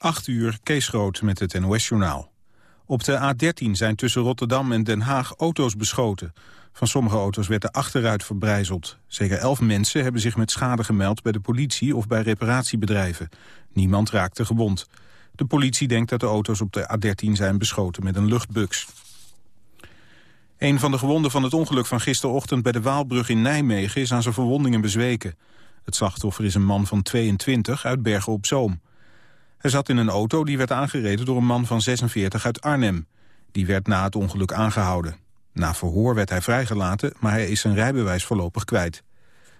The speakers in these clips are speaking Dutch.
8 uur, Kees Groot met het NOS-journaal. Op de A13 zijn tussen Rotterdam en Den Haag auto's beschoten. Van sommige auto's werd de achteruit verbrijzeld. Zeker elf mensen hebben zich met schade gemeld bij de politie of bij reparatiebedrijven. Niemand raakte gewond. De politie denkt dat de auto's op de A13 zijn beschoten met een luchtbux. Een van de gewonden van het ongeluk van gisterochtend bij de Waalbrug in Nijmegen is aan zijn verwondingen bezweken. Het slachtoffer is een man van 22 uit Bergen op Zoom. Hij zat in een auto die werd aangereden door een man van 46 uit Arnhem. Die werd na het ongeluk aangehouden. Na verhoor werd hij vrijgelaten, maar hij is zijn rijbewijs voorlopig kwijt.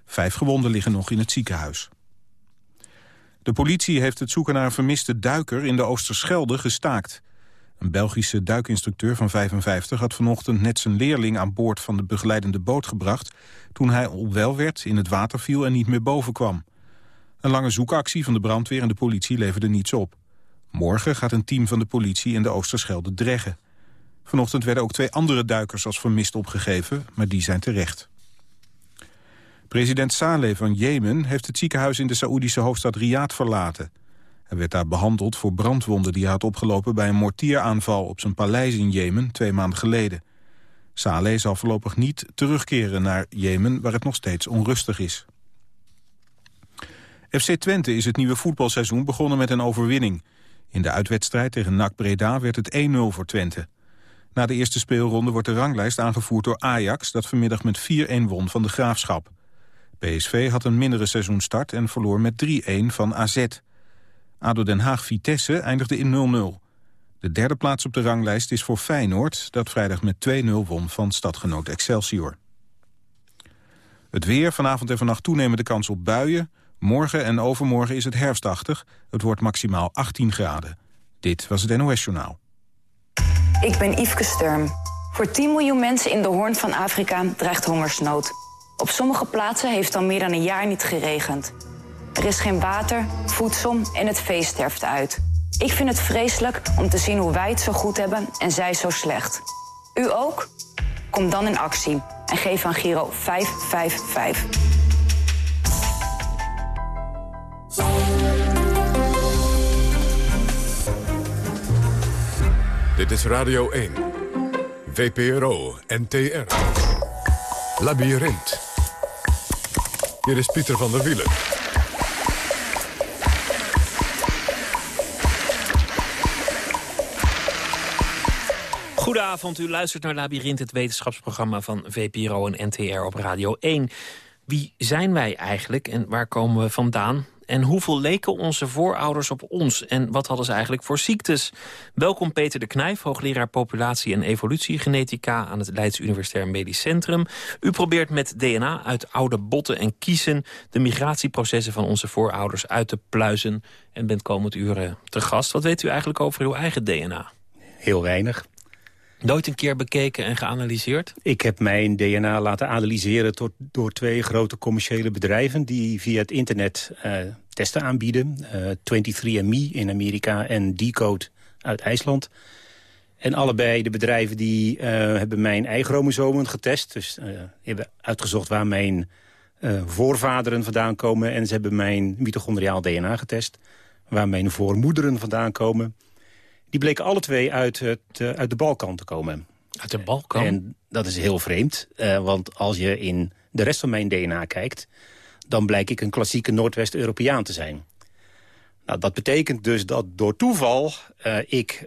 Vijf gewonden liggen nog in het ziekenhuis. De politie heeft het zoeken naar een vermiste duiker in de Oosterschelde gestaakt. Een Belgische duikinstructeur van 55 had vanochtend net zijn leerling aan boord van de begeleidende boot gebracht... toen hij onwel werd, in het water viel en niet meer boven kwam. Een lange zoekactie van de brandweer en de politie leverde niets op. Morgen gaat een team van de politie in de Oosterschelde dreggen. Vanochtend werden ook twee andere duikers als vermist opgegeven, maar die zijn terecht. President Saleh van Jemen heeft het ziekenhuis in de Saoedische hoofdstad Riyadh verlaten. Hij werd daar behandeld voor brandwonden die hij had opgelopen bij een mortieraanval op zijn paleis in Jemen twee maanden geleden. Saleh zal voorlopig niet terugkeren naar Jemen, waar het nog steeds onrustig is. FC Twente is het nieuwe voetbalseizoen begonnen met een overwinning. In de uitwedstrijd tegen NAC Breda werd het 1-0 voor Twente. Na de eerste speelronde wordt de ranglijst aangevoerd door Ajax... dat vanmiddag met 4-1 won van de Graafschap. PSV had een mindere seizoenstart en verloor met 3-1 van AZ. ADO Den Haag-Vitesse eindigde in 0-0. De derde plaats op de ranglijst is voor Feyenoord... dat vrijdag met 2-0 won van stadgenoot Excelsior. Het weer, vanavond en vannacht toenemende kans op buien... Morgen en overmorgen is het herfstachtig. Het wordt maximaal 18 graden. Dit was het NOS Journaal. Ik ben Yveske Sturm. Voor 10 miljoen mensen in de hoorn van Afrika dreigt hongersnood. Op sommige plaatsen heeft al meer dan een jaar niet geregend. Er is geen water, voedsel en het vee sterft uit. Ik vind het vreselijk om te zien hoe wij het zo goed hebben en zij zo slecht. U ook? Kom dan in actie en geef aan Giro 555. Dit is Radio 1. VPRO, NTR. Labyrinth. Hier is Pieter van der Wielen. Goedenavond, u luistert naar Labyrinth, het wetenschapsprogramma van VPRO en NTR op Radio 1. Wie zijn wij eigenlijk en waar komen we vandaan? En hoeveel leken onze voorouders op ons? En wat hadden ze eigenlijk voor ziektes? Welkom Peter de Knijf, hoogleraar populatie en evolutiegenetica... aan het Leids Universitair Medisch Centrum. U probeert met DNA uit oude botten en kiezen... de migratieprocessen van onze voorouders uit te pluizen... en bent komend uren te gast. Wat weet u eigenlijk over uw eigen DNA? Heel weinig. Nooit een keer bekeken en geanalyseerd? Ik heb mijn DNA laten analyseren door, door twee grote commerciële bedrijven... die via het internet uh, testen aanbieden. Uh, eh, 23andMe in Amerika en Decode uit IJsland. En allebei de bedrijven die uh, hebben mijn eichromosomen getest. Dus hebben uitgezocht waar mijn voorvaderen vandaan komen. En ze hebben mijn mitochondriaal DNA getest. Waar mijn voormoederen vandaan komen... Die bleken alle twee uit, het, uit de Balkan te komen. Uit de Balkan? En dat is heel vreemd, want als je in de rest van mijn DNA kijkt... dan blijk ik een klassieke Noordwest-Europeaan te zijn. Nou, dat betekent dus dat door toeval uh, ik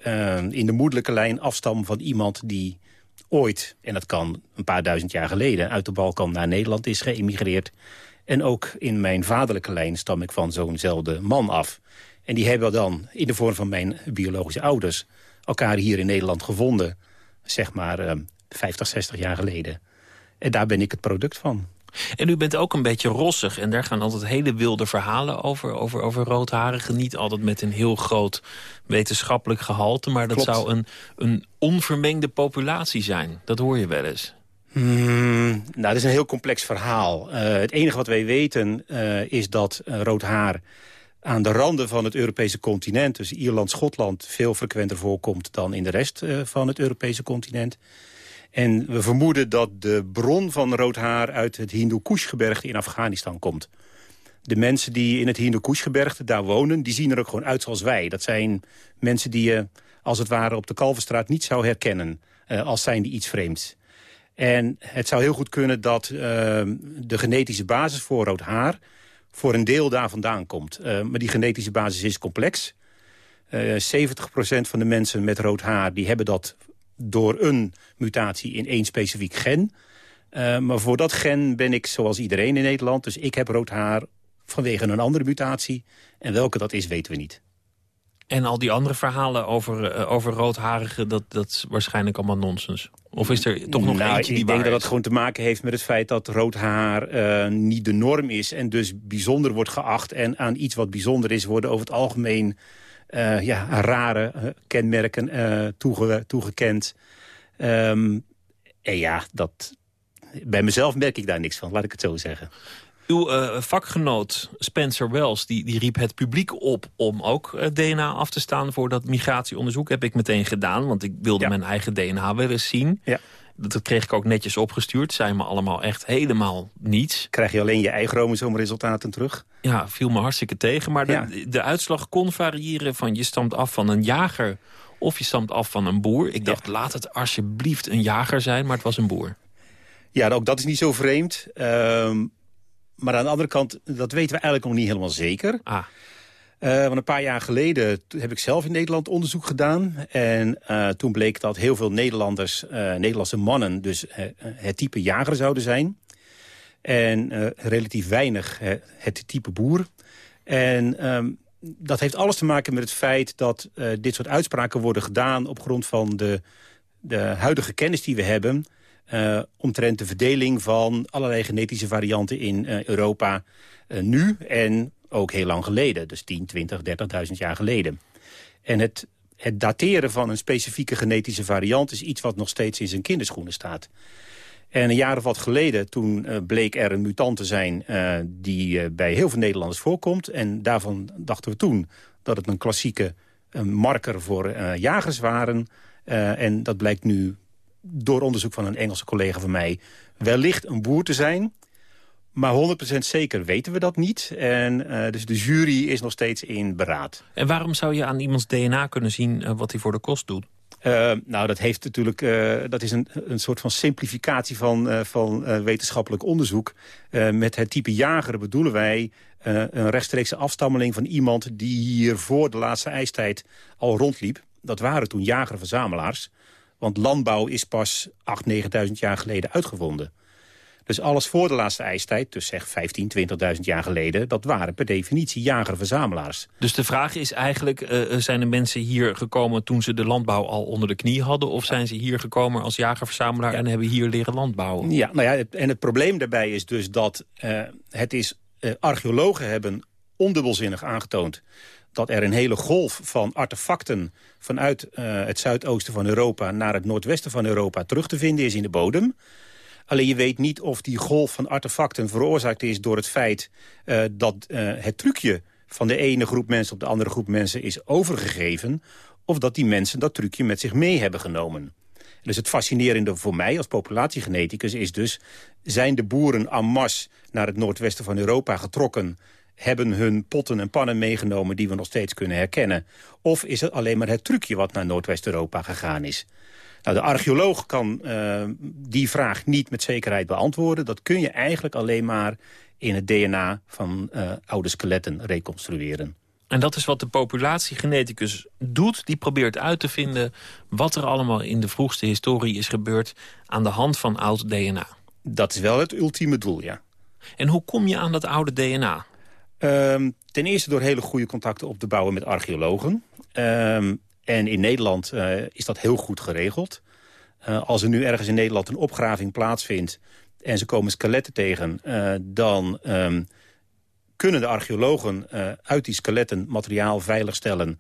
in de moedelijke lijn afstam van iemand die ooit, en dat kan een paar duizend jaar geleden... uit de Balkan naar Nederland is geëmigreerd. En ook in mijn vaderlijke lijn stam ik van zo'nzelfde man af. En die hebben dan in de vorm van mijn biologische ouders... elkaar hier in Nederland gevonden, zeg maar 50, eh, 60 jaar geleden. En daar ben ik het product van. En u bent ook een beetje rossig. En daar gaan altijd hele wilde verhalen over, over, over roodharigen. Niet altijd met een heel groot wetenschappelijk gehalte. Maar dat zou een, een onvermengde populatie zijn. Dat hoor je wel eens. Hmm, nou, dat is een heel complex verhaal. Uh, het enige wat wij weten uh, is dat uh, rood haar aan de randen van het Europese continent... dus Ierland, Schotland, veel frequenter voorkomt... dan in de rest van het Europese continent. En we vermoeden dat de bron van rood haar... uit het Hindoe Kush-gebergte in Afghanistan komt. De mensen die in het Hindoekushgebergte daar wonen... die zien er ook gewoon uit zoals wij. Dat zijn mensen die je als het ware op de Kalverstraat niet zou herkennen... Uh, als zijn die iets vreemds. En het zou heel goed kunnen dat uh, de genetische basis voor rood haar... voor een deel daar vandaan komt. Uh, maar die genetische basis is complex. Uh, 70% van de mensen met rood haar die hebben dat door een mutatie in één specifiek gen. Uh, maar voor dat gen ben ik zoals iedereen in Nederland. Dus ik heb rood haar vanwege een andere mutatie. En welke dat is, weten we niet. En al die andere verhalen over, uh, over roodharigen, dat, dat is waarschijnlijk allemaal nonsens. Of is er toch nog nou, eentje die Ik denk dat dat gewoon te maken heeft met het feit dat rood haar uh, niet de norm is... en dus bijzonder wordt geacht. En aan iets wat bijzonder is worden over het algemeen... Uh, ja, rare kenmerken toege, toegekend. Um, en ja, dat, bij mezelf merk ik daar niks van, laat ik het zo zeggen. Uw uh, vakgenoot Spencer Wells die, die riep het publiek op om ook uh, DNA af te staan voor dat migratieonderzoek. Heb ik meteen gedaan, want ik wilde ja. mijn eigen DNA wel eens zien. Ja. Dat kreeg ik ook netjes opgestuurd. Zijn me allemaal echt helemaal niets. Krijg je alleen je eigen chromosoomresultaten terug? Ja, viel me hartstikke tegen. Maar de, Ja. de uitslag kon variëren van je stamt af van een jager... of je stamt af van een boer. Ik dacht, laat het alsjeblieft een jager zijn, maar het was een boer. Ja, ook dat is niet zo vreemd. Um, maar aan de andere kant, dat weten we eigenlijk nog niet helemaal zeker. Ah. Uh, want een paar jaar geleden heb ik zelf in Nederland onderzoek gedaan. En uh, toen bleek dat heel veel Nederlanders, uh, Nederlandse mannen... dus het type jager zouden zijn. En relatief weinig het type boer. En um, dat heeft alles te maken met het feit dat dit soort uitspraken worden gedaan... op grond van de, de huidige kennis die we hebben... Uh, omtrent de verdeling van allerlei genetische varianten in uh, Europa uh, nu en ook heel lang geleden. Dus 10, 20, 30.000 jaar geleden. En het, het dateren van een specifieke genetische variant is iets wat nog steeds in zijn kinderschoenen staat. En een jaar of wat geleden, toen bleek er een mutant te zijn die bij heel veel Nederlanders voorkomt. En daarvan dachten we toen dat het een klassieke marker voor jagers waren. en dat blijkt nu door onderzoek van een Engelse collega van mij... wellicht een boer te zijn. Maar 100% zeker weten we dat niet. En uh, dus de jury is nog steeds in beraad. En waarom zou je aan iemands DNA kunnen zien uh, wat hij voor de kost doet? Uh, nou, dat heeft natuurlijk, uh, dat is een, een soort van simplificatie van, uh, van wetenschappelijk onderzoek. met het type jager bedoelen wij een rechtstreekse afstammeling van iemand die hier voor de laatste ijstijd al rondliep. Dat waren toen jager-verzamelaars. Want landbouw is pas 8.000, 9.000 jaar geleden uitgevonden. Dus alles voor de laatste ijstijd, dus zeg 15, 20.000 jaar geleden... dat waren per definitie jager-verzamelaars. Dus de vraag is eigenlijk, uh, zijn de mensen hier gekomen... toen ze de landbouw al onder de knie hadden... of zijn ze hier gekomen als jager-verzamelaar... Ja. en hebben hier leren landbouwen? Ja, nou ja, en het probleem daarbij is dus dat uh, het is... Uh, archeologen hebben ondubbelzinnig aangetoond dat er een hele golf van artefacten vanuit uh, het zuidoosten van Europa naar het noordwesten van Europa terug te vinden is in de bodem. Alleen je weet niet of die golf van artefacten veroorzaakt is door het feit uh, dat uh, het trucje van de ene groep mensen op de andere groep mensen is overgegeven. Of dat die mensen dat trucje met zich mee hebben genomen. Dus het fascinerende voor mij als populatiegeneticus is dus... zijn de boeren en masse naar het noordwesten van Europa getrokken hebben hun potten en pannen meegenomen die we nog steeds kunnen herkennen? Of is het alleen maar het trucje wat naar Noordwest-Europa gegaan is? Nou, de archeoloog kan uh, die vraag niet met zekerheid beantwoorden. Dat kun je eigenlijk alleen maar in het DNA van uh, oude skeletten reconstrueren. En dat is wat de populatiegeneticus doet. Die probeert uit te vinden wat er allemaal in de vroegste historie is gebeurd... aan de hand van oud DNA. Dat is wel het ultieme doel, ja. En hoe kom je aan dat oude DNA? Um, ten eerste door hele goede contacten op te bouwen met archeologen. Um, en in Nederland uh, is dat heel goed geregeld. Uh, als er nu ergens in Nederland een opgraving plaatsvindt... en ze komen skeletten tegen, uh, dan um, kunnen de archeologen uit die skeletten materiaal veiligstellen...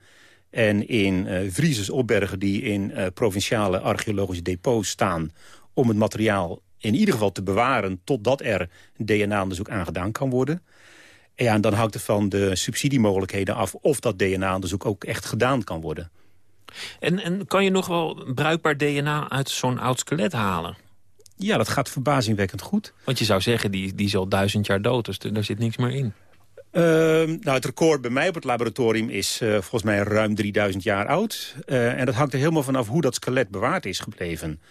en in vriezers opbergen die in provinciale archeologische depots staan... om het materiaal in ieder geval te bewaren... totdat er DNA-onderzoek aangedaan kan worden... Ja, en dan hangt het van de subsidiemogelijkheden af... of dat DNA-onderzoek ook echt gedaan kan worden. En, en kan je nog wel bruikbaar DNA uit zo'n oud skelet halen? Ja, dat gaat verbazingwekkend goed. Want je zou zeggen, die, die is al duizend jaar dood, dus daar zit niks meer in. Ehm, nou, het record bij mij op het laboratorium is uh, volgens mij ruim 3000 jaar oud. Uh, en dat hangt er helemaal vanaf hoe dat skelet bewaard is gebleven.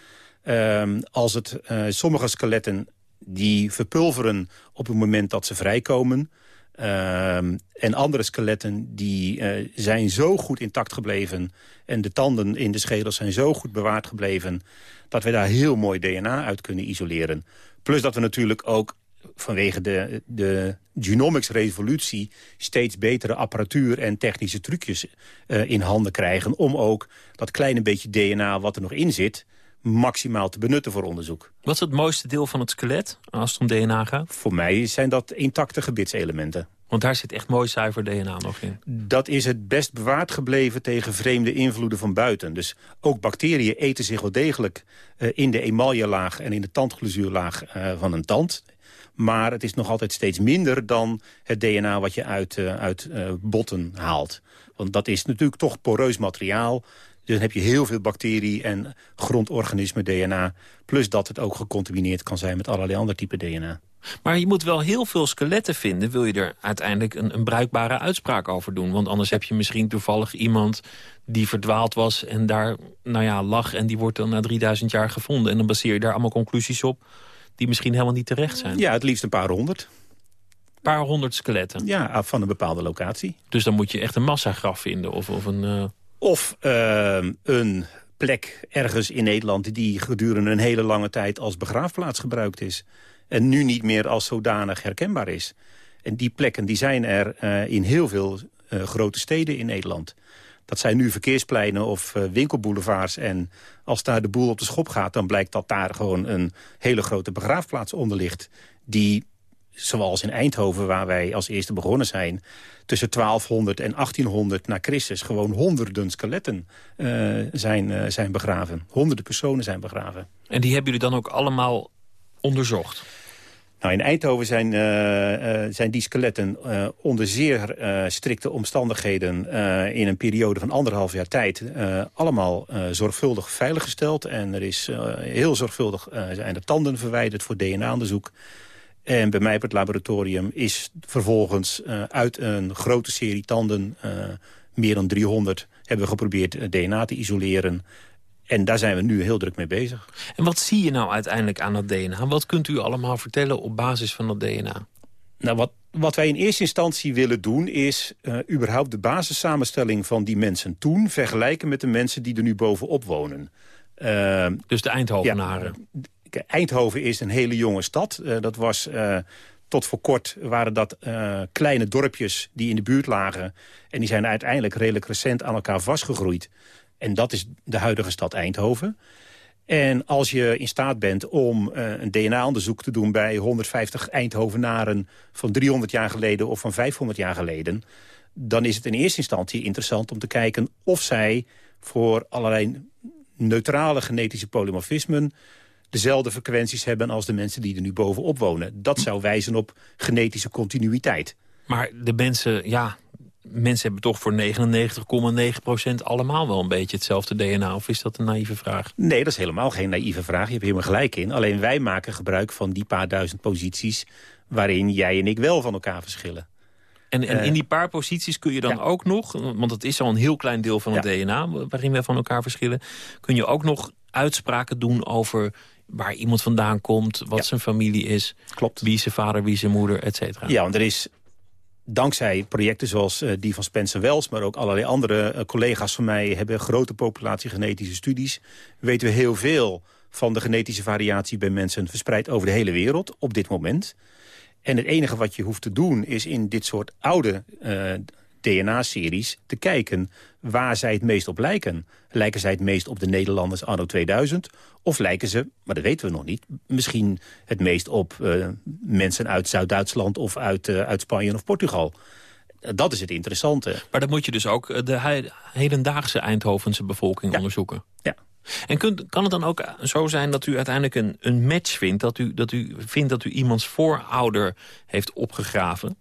Ehm, als het, uh, sommige skeletten die verpulveren op het moment dat ze vrijkomen... Ehm, en andere skeletten die uh, zijn zo goed intact gebleven... en de tanden in de schedel zijn zo goed bewaard gebleven... dat we daar heel mooi DNA uit kunnen isoleren. Plus dat we natuurlijk ook vanwege de, de genomics-revolutie... steeds betere apparatuur en technische trucjes uh, in handen krijgen... om ook dat kleine beetje DNA wat er nog in zit maximaal te benutten voor onderzoek. Wat is het mooiste deel van het skelet als het om DNA gaat? Voor mij zijn dat intacte gebitselementen. Want daar zit echt mooi zuiver DNA nog in. Dat is het best bewaard gebleven tegen vreemde invloeden van buiten. Dus ook bacteriën eten zich wel degelijk uh, in de emaillelaag en in de tandglazuurlaag uh, van een tand. Maar het is nog altijd steeds minder dan het DNA wat je uit, uh, uit botten haalt. Want dat is natuurlijk toch poreus materiaal. Dus dan heb je heel veel bacterie- en grondorganismen DNA. Plus dat het ook gecontamineerd kan zijn met allerlei andere type DNA. Maar je moet wel heel veel skeletten vinden... wil je er uiteindelijk een, een, bruikbare uitspraak over doen. Want anders heb je misschien toevallig iemand die verdwaald was... en daar nou ja, lag en die wordt dan na 3000 jaar gevonden. En dan baseer je daar allemaal conclusies op... die misschien helemaal niet terecht zijn. Ja, het liefst een paar honderd. Een paar honderd skeletten? Ja, van een bepaalde locatie. Dus dan moet je echt een massagraf vinden of, of een... Uh... Of uh, een plek ergens in Nederland die gedurende een hele lange tijd als begraafplaats gebruikt is. En nu niet meer als zodanig herkenbaar is. En die plekken die zijn er uh, in heel veel uh, grote steden in Nederland. Dat zijn nu verkeerspleinen of uh, winkelboulevards. En als daar de boel op de schop gaat... dan blijkt dat daar gewoon een hele grote begraafplaats onder ligt... die zoals in Eindhoven, waar wij als eerste begonnen zijn... tussen 1200 en 1800 na Christus gewoon honderden skeletten uh, zijn, uh, zijn begraven. Honderden personen zijn begraven. En die hebben jullie dan ook allemaal onderzocht? Nou, in Eindhoven zijn, uh, zijn die skeletten onder zeer strikte omstandigheden... in een periode van anderhalf jaar tijd allemaal zorgvuldig veiliggesteld. En er is heel zorgvuldig zijn de tanden verwijderd voor DNA-onderzoek. En bij mij op het laboratorium is vervolgens uh, uit een grote serie tanden... Uh, meer dan 300 hebben we geprobeerd uh, DNA te isoleren. En daar zijn we nu heel druk mee bezig. En wat zie je nou uiteindelijk aan dat DNA? Wat kunt u allemaal vertellen op basis van dat DNA? Nou, wat, wat wij in eerste instantie willen doen... is uh, überhaupt de basissamenstelling van die mensen toen... vergelijken met de mensen die er nu bovenop wonen. Uh, dus de Eindhovenaren? Ja, Eindhoven is een hele jonge stad. Uh, dat was... Uh, tot voor kort waren dat uh, kleine dorpjes die in de buurt lagen. En die zijn uiteindelijk redelijk recent aan elkaar vastgegroeid. En dat is de huidige stad Eindhoven. En als je in staat bent om een DNA-onderzoek te doen... bij 150 Eindhovenaren van 300 jaar geleden of van 500 jaar geleden... dan is het in eerste instantie interessant om te kijken... of zij voor allerlei neutrale genetische polymorfismen dezelfde frequenties hebben als de mensen die er nu bovenop wonen. Dat zou wijzen op genetische continuïteit. Maar de mensen, ja, mensen hebben toch voor 99,9% allemaal wel een beetje hetzelfde DNA? Of is dat een naïeve vraag? Nee, dat is helemaal geen naïeve vraag. Je hebt helemaal gelijk in. Alleen wij maken gebruik van die paar duizend posities... waarin jij en ik wel van elkaar verschillen. En, en in die paar posities kun je dan ja. ook nog... want het is al een heel klein deel van het ja. DNA... waarin we van elkaar verschillen... kun je ook nog uitspraken doen over waar iemand vandaan komt, wat ja. zijn familie is. Klopt. Wie zijn vader, wie zijn moeder, et cetera. Ja, want er is dankzij projecten zoals uh, die van Spencer Wells... maar ook allerlei andere uh, collega's van mij hebben grote populatie genetische studies... weten we heel veel van de genetische variatie bij mensen verspreid over de hele wereld op dit moment. En het enige wat je hoeft te doen is in dit soort oude uh, DNA-series te kijken waar zij het meest op lijken. Lijken zij het meest op de Nederlanders anno 2000? Of lijken ze, maar dat weten we nog niet... misschien het meest op uh, mensen uit Zuid-Duitsland of uit, uh, uit Spanje of Portugal? Dat is het interessante. Maar dan moet je dus ook de he hedendaagse Eindhovense bevolking ja. onderzoeken. Ja. En kunt, kan het dan ook zo zijn dat u uiteindelijk een, een match vindt... Dat u, dat u vindt dat u iemands voorouder heeft opgegraven?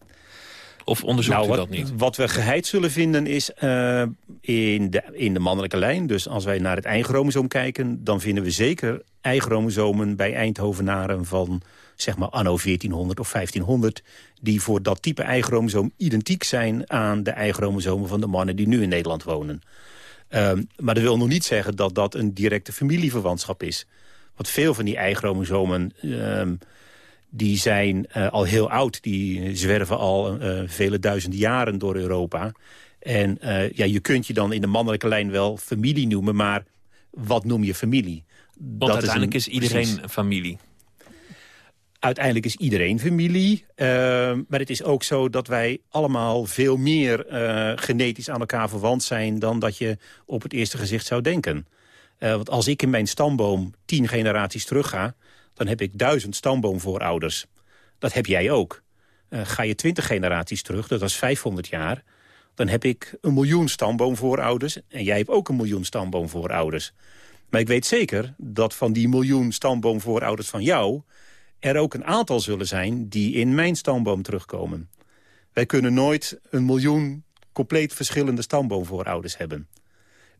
Of onderzoekt nou, u wat, dat niet? Wat we geheid zullen vinden is uh, in, de, in de mannelijke lijn. Dus als wij naar het eigen chromosoom kijken... dan vinden we zeker eigen chromosomen bij Eindhovenaren van zeg maar anno 1400 of 1500... die voor dat type eichromosoom identiek zijn aan de eichromosomen van de mannen die nu in Nederland wonen. Um, maar dat wil nog niet zeggen dat dat een directe familieverwantschap is. Want veel van die eichromosomen um, die zijn uh, al heel oud. Die zwerven al uh, vele duizenden jaren door Europa. En uh, ja, je kunt je dan in de mannelijke lijn wel familie noemen... maar wat noem je familie? Want dat uiteindelijk is, een, is iedereen precies. familie. Uiteindelijk is iedereen familie. Uh, maar het is ook zo dat wij allemaal veel meer uh, genetisch aan elkaar verwant zijn... dan dat je op het eerste gezicht zou denken. Uh, want als ik in mijn stamboom tien generaties terugga... dan heb ik duizend stamboomvoorouders. Dat heb jij ook. ga je twintig generaties terug, dat was 500 jaar... dan heb ik een miljoen stamboomvoorouders... en jij hebt ook een miljoen stamboomvoorouders. Maar ik weet zeker dat van die miljoen stamboomvoorouders van jou er ook een aantal zullen zijn die in mijn stamboom terugkomen. Wij kunnen nooit een miljoen compleet verschillende stamboomvoorouders hebben.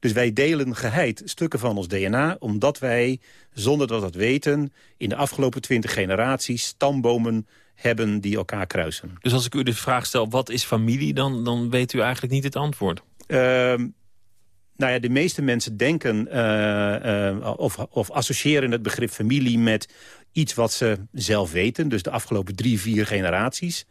Dus wij delen geheid stukken van ons DNA... omdat wij, zonder dat we dat weten... in de afgelopen twintig generaties stambomen hebben die elkaar kruisen. Dus als ik u de vraag stel, wat is familie... dan, dan weet u eigenlijk niet het antwoord? Uh, nou ja, de meeste mensen denken uh, uh, of, of associëren het begrip familie met iets wat ze zelf weten. Dus de afgelopen drie, vier generaties.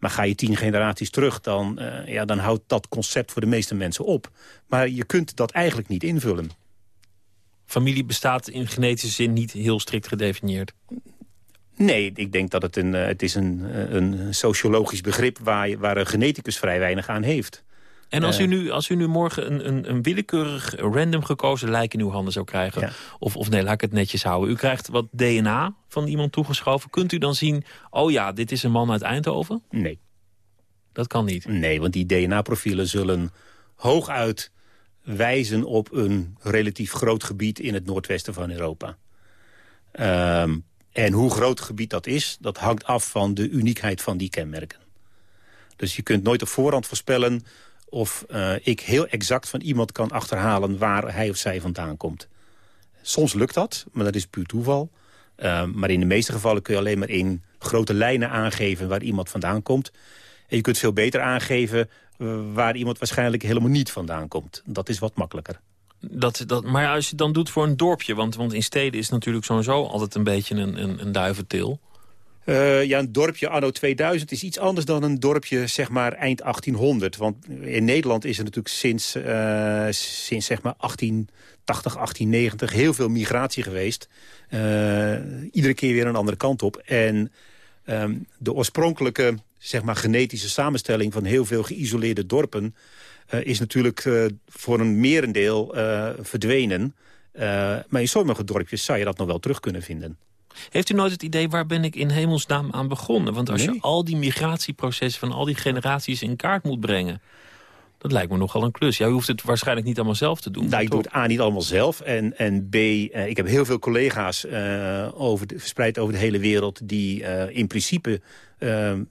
Maar ga je tien generaties terug, dan, uh, ja, dan houdt dat concept voor de meeste mensen op. Maar je kunt dat eigenlijk niet invullen. Familie bestaat in genetische zin niet heel strikt gedefinieerd? Nee, ik denk dat het een, het is een, een sociologisch begrip waar, waar een geneticus vrij weinig aan heeft. En als, u nu, als u nu morgen een, een, een willekeurig, random gekozen lijk in uw handen zou krijgen... Of, of nee, laat ik het netjes houden. U krijgt wat DNA van iemand toegeschoven. Kunt u dan zien, oh ja, dit is een man uit Eindhoven? Nee. Dat kan niet? Nee, want die DNA-profielen zullen hooguit wijzen op een relatief groot gebied in het noordwesten van Europa. Um, en hoe groot gebied dat is, dat hangt af van de uniekheid van die kenmerken. Dus je kunt nooit op voorhand voorspellen of uh, ik heel exact van iemand kan achterhalen waar hij of zij vandaan komt. Soms lukt dat, maar dat is puur toeval. Uh, maar in de meeste gevallen kun je alleen maar in grote lijnen aangeven waar iemand vandaan komt. En je kunt veel beter aangeven uh, waar iemand waarschijnlijk helemaal niet vandaan komt. Dat is wat makkelijker. Dat, dat, maar als je het dan doet voor een dorpje, want, want in steden is natuurlijk sowieso altijd een beetje een, een, een duiventil. Uh, ja, een dorpje anno 2000 is iets anders dan een dorpje zeg maar eind 1800. Want in Nederland is er natuurlijk sinds, uh, sinds zeg maar 1880, 1890 heel veel migratie geweest. Uh, iedere keer weer een andere kant op. En um, de oorspronkelijke zeg maar, genetische samenstelling van heel veel geïsoleerde dorpen... is natuurlijk voor een merendeel verdwenen. maar in sommige dorpjes zou je dat nog wel terug kunnen vinden. Heeft u nooit het idee, waar ben ik in hemelsnaam aan begonnen? Want als je al die migratieprocessen van al die generaties in kaart moet brengen... Dat lijkt me nogal een klus. Jij hoeft het waarschijnlijk niet allemaal zelf te doen. Nou, ik doe het A niet allemaal zelf. En, en B, uh, ik heb heel veel collega's uh, over de, verspreid over de hele wereld... die uh, in principe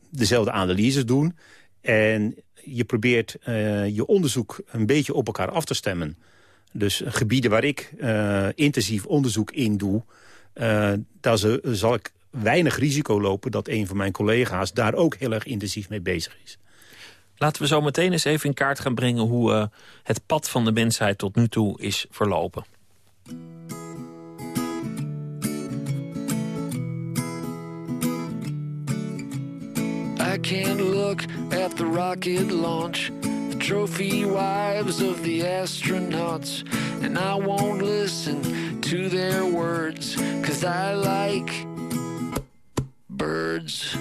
dezelfde analyses doen. En je probeert je onderzoek een beetje op elkaar af te stemmen. Dus gebieden waar ik intensief onderzoek in doe... Uh, daar zal ik weinig risico lopen dat een van mijn collega's daar ook heel erg intensief mee bezig is. Laten we zo meteen eens even in kaart gaan brengen hoe uh, het pad van de mensheid tot nu toe is verlopen. I can't look at the rocket launch The trophy wives of the astronauts And I won't listen to their words, cause I like birds.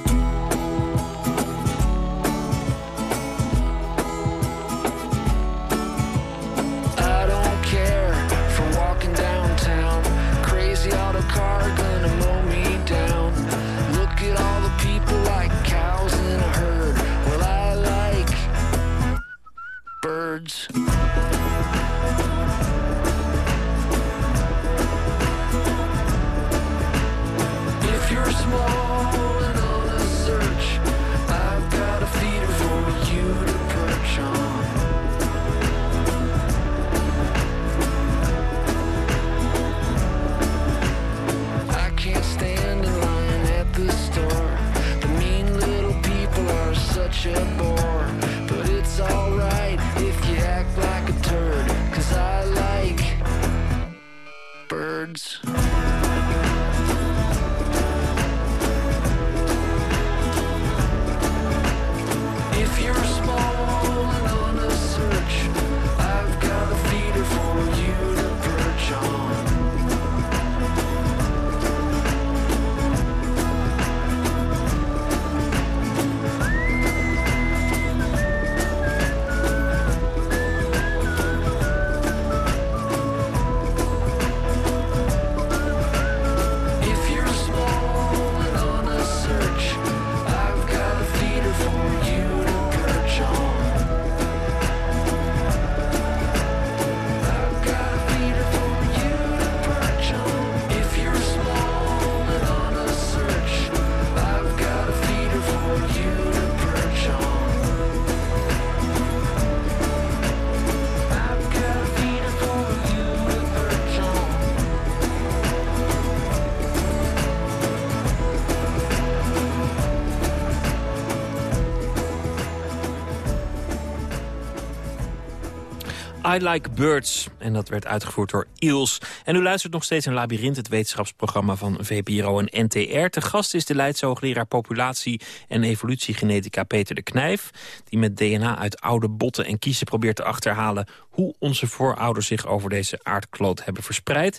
I Like Birds. En dat werd uitgevoerd door Iels. En u luistert nog steeds een Labyrinth, het wetenschapsprogramma van VPRO en NTR. Te gast is de Leidshoogleraar Populatie en Evolutiegenetica Peter de Knijf... die met DNA uit oude botten en kiezen probeert te achterhalen... hoe onze voorouders zich over deze aardkloot hebben verspreid.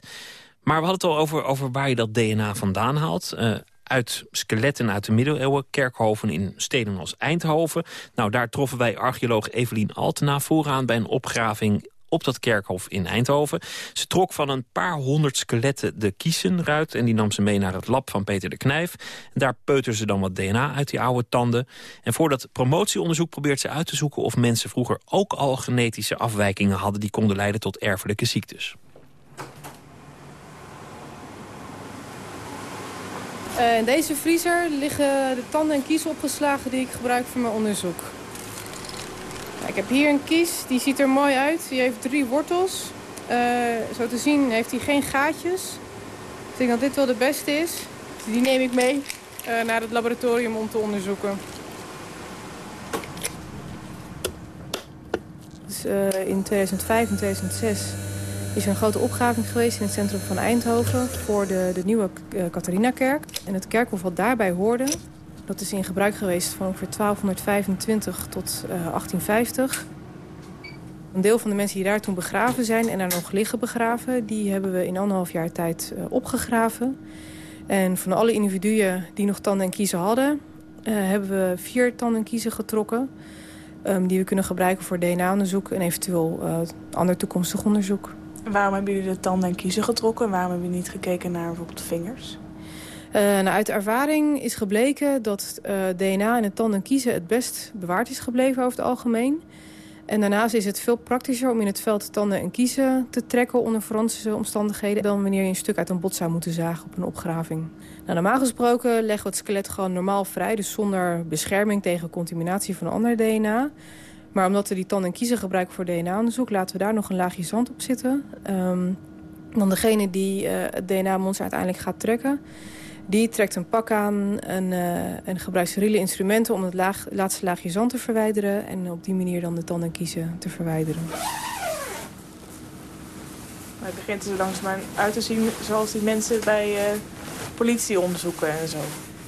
Maar we hadden het al over, over waar je dat DNA vandaan haalt. Uh, uit skeletten uit de middeleeuwen, kerkhoven in steden als Eindhoven. Nou, daar troffen wij archeoloog Evelien Altena vooraan bij een opgraving op dat kerkhof in Eindhoven. Ze trok van een paar honderd skeletten de kiezen eruit... en die nam ze mee naar het lab van Peter de Knijf. Daar peuterde ze dan wat DNA uit die oude tanden. En voor dat promotieonderzoek probeert ze uit te zoeken... of mensen vroeger ook al genetische afwijkingen hadden... die konden leiden tot erfelijke ziektes. In deze vriezer liggen de tanden en kiezen opgeslagen die ik gebruik voor mijn onderzoek. ik heb hier een kies, die ziet er mooi uit. Die heeft drie wortels. Uh, zo te zien heeft hij geen gaatjes. Ik denk dat dit wel de beste is. Die neem ik mee uh, naar het laboratorium om te onderzoeken. Dus, in 2005 en 2006 is een grote opgraving geweest in het centrum van Eindhoven... voor de, de nieuwe uh, Catharina-kerk. En het kerkhof wat daarbij hoorde... dat is in gebruik geweest van ongeveer 1225 tot uh, eh, 1850. Een deel van de mensen die daar toen begraven zijn... en er nog liggen begraven... die hebben we in anderhalf jaar tijd uh, opgegraven. En van alle individuen die nog tanden en kiezen hadden... hebben we vier tanden en kiezen getrokken... Um, die we kunnen gebruiken voor DNA-onderzoek en eventueel ander toekomstig onderzoek. Waarom hebben jullie de tanden en kiezen getrokken? Waarom hebben jullie niet gekeken naar bijvoorbeeld vingers? Uh, uit ervaring is gebleken dat uh, DNA in de tanden en kiezen het best bewaard is gebleven over het algemeen. En daarnaast is het veel praktischer om in het veld tanden en kiezen te trekken onder Franse omstandigheden... dan wanneer je een stuk uit een bot zou moeten zagen op een opgraving. Nou, normaal gesproken leggen we het skelet gewoon normaal vrij... dus zonder bescherming tegen contaminatie van ander DNA... Maar omdat we die tanden en kiezen gebruiken voor DNA-onderzoek... laten we daar nog een laagje zand op zitten. Um, dan degene die uh, het DNA-monster uiteindelijk gaat trekken... die trekt een pak aan en, uh, en gebruikt steriele instrumenten... om het laag, laatste laagje zand te verwijderen... en op die manier dan de tanden en kiezen te verwijderen. Maar het begint er langzaam uit te zien zoals die mensen bij uh, politieonderzoeken en zo.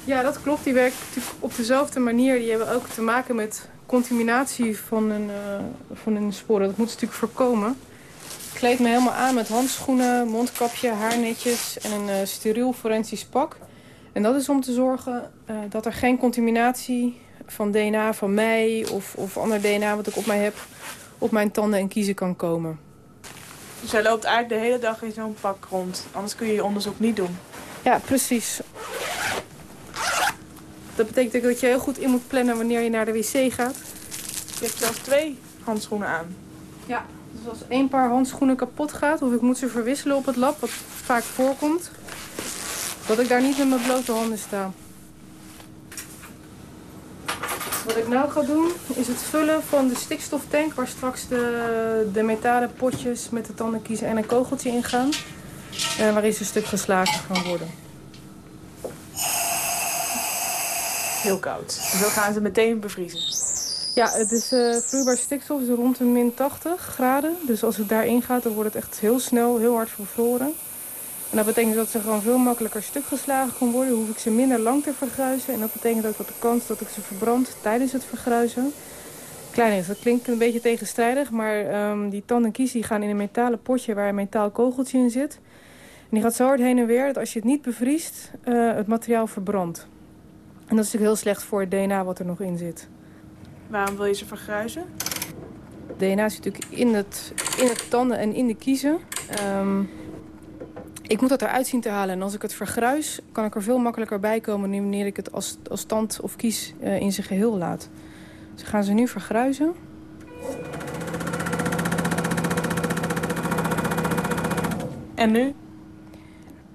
Ja, dat klopt. Die werken natuurlijk op dezelfde manier. Die hebben ook te maken met contaminatie van een, uh, van een sporen. Dat moet ze natuurlijk voorkomen. Ik kleed me helemaal aan met handschoenen, mondkapje, haarnetjes en een uh, steriel forensisch pak. En dat is om te zorgen uh, dat er geen contaminatie van DNA van mij of, of ander DNA wat ik op mij heb op mijn tanden en kiezen kan komen. Dus jij loopt eigenlijk de hele dag in zo'n pak rond. Anders kun je je onderzoek niet doen. Ja, precies. Dat betekent dat je heel goed in moet plannen wanneer je naar de wc gaat. Je hebt zelfs twee handschoenen aan. Ja, dus als één paar handschoenen kapot gaat... of ik moet ze verwisselen op het lab, wat vaak voorkomt... dat ik daar niet met mijn blote handen sta. Wat ik nou ga doen, is het vullen van de stikstoftank... waar straks de, de metalen potjes met de tandenkiezen en een kogeltje in gaan. En waarin ze een stuk geslagen gaan worden. Heel koud. Dus dan gaan ze meteen bevriezen. Ja, het is uh, vloeibaar stikstof, is rond de min 80 graden. Dus als het daarin gaat, dan wordt het echt heel snel, heel hard vervroren. En dat betekent dat ze gewoon veel makkelijker stuk geslagen kon worden. Hoef ik ze minder lang te vergruizen. En dat betekent ook dat de kans dat ik ze verbrand tijdens het vergruizen klein is. Dat klinkt een beetje tegenstrijdig, maar um, die tandenkies die gaan in een metalen potje waar een metaal kogeltje in zit. En die gaat zo hard heen en weer dat als je het niet bevriest, uh, het materiaal verbrandt. En dat is natuurlijk heel slecht voor het DNA wat er nog in zit. Waarom wil je ze vergruizen? DNA zit natuurlijk in het, in het tanden en in de kiezen. Um, ik moet dat eruit zien te halen. En als ik het vergruis, kan ik er veel makkelijker bij komen... wanneer ik het als, als tand of kies uh, in zijn geheel laat. Dus gaan ze nu vergruizen. En nu?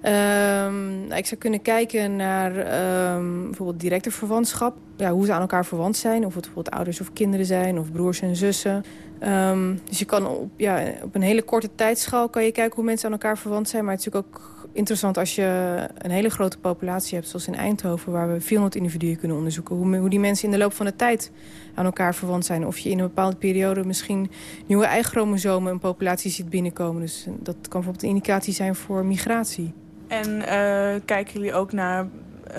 Um, nou, ik zou kunnen kijken naar um, bijvoorbeeld directe verwantschap. Ja, hoe ze aan elkaar verwant zijn. Of het bijvoorbeeld ouders of kinderen zijn. Of broers en zussen. Um, dus je kan op, ja, op een hele korte tijdschaal kan je kijken hoe mensen aan elkaar verwant zijn. Maar het is natuurlijk ook interessant als je een hele grote populatie hebt... zoals in Eindhoven, waar we 400 individuen kunnen onderzoeken. Hoe, hoe die mensen in de loop van de tijd aan elkaar verwant zijn. Of je in een bepaalde periode misschien nieuwe eigen een populatie ziet binnenkomen. Dus dat kan bijvoorbeeld een indicatie zijn voor migratie. En uh, kijken jullie ook naar,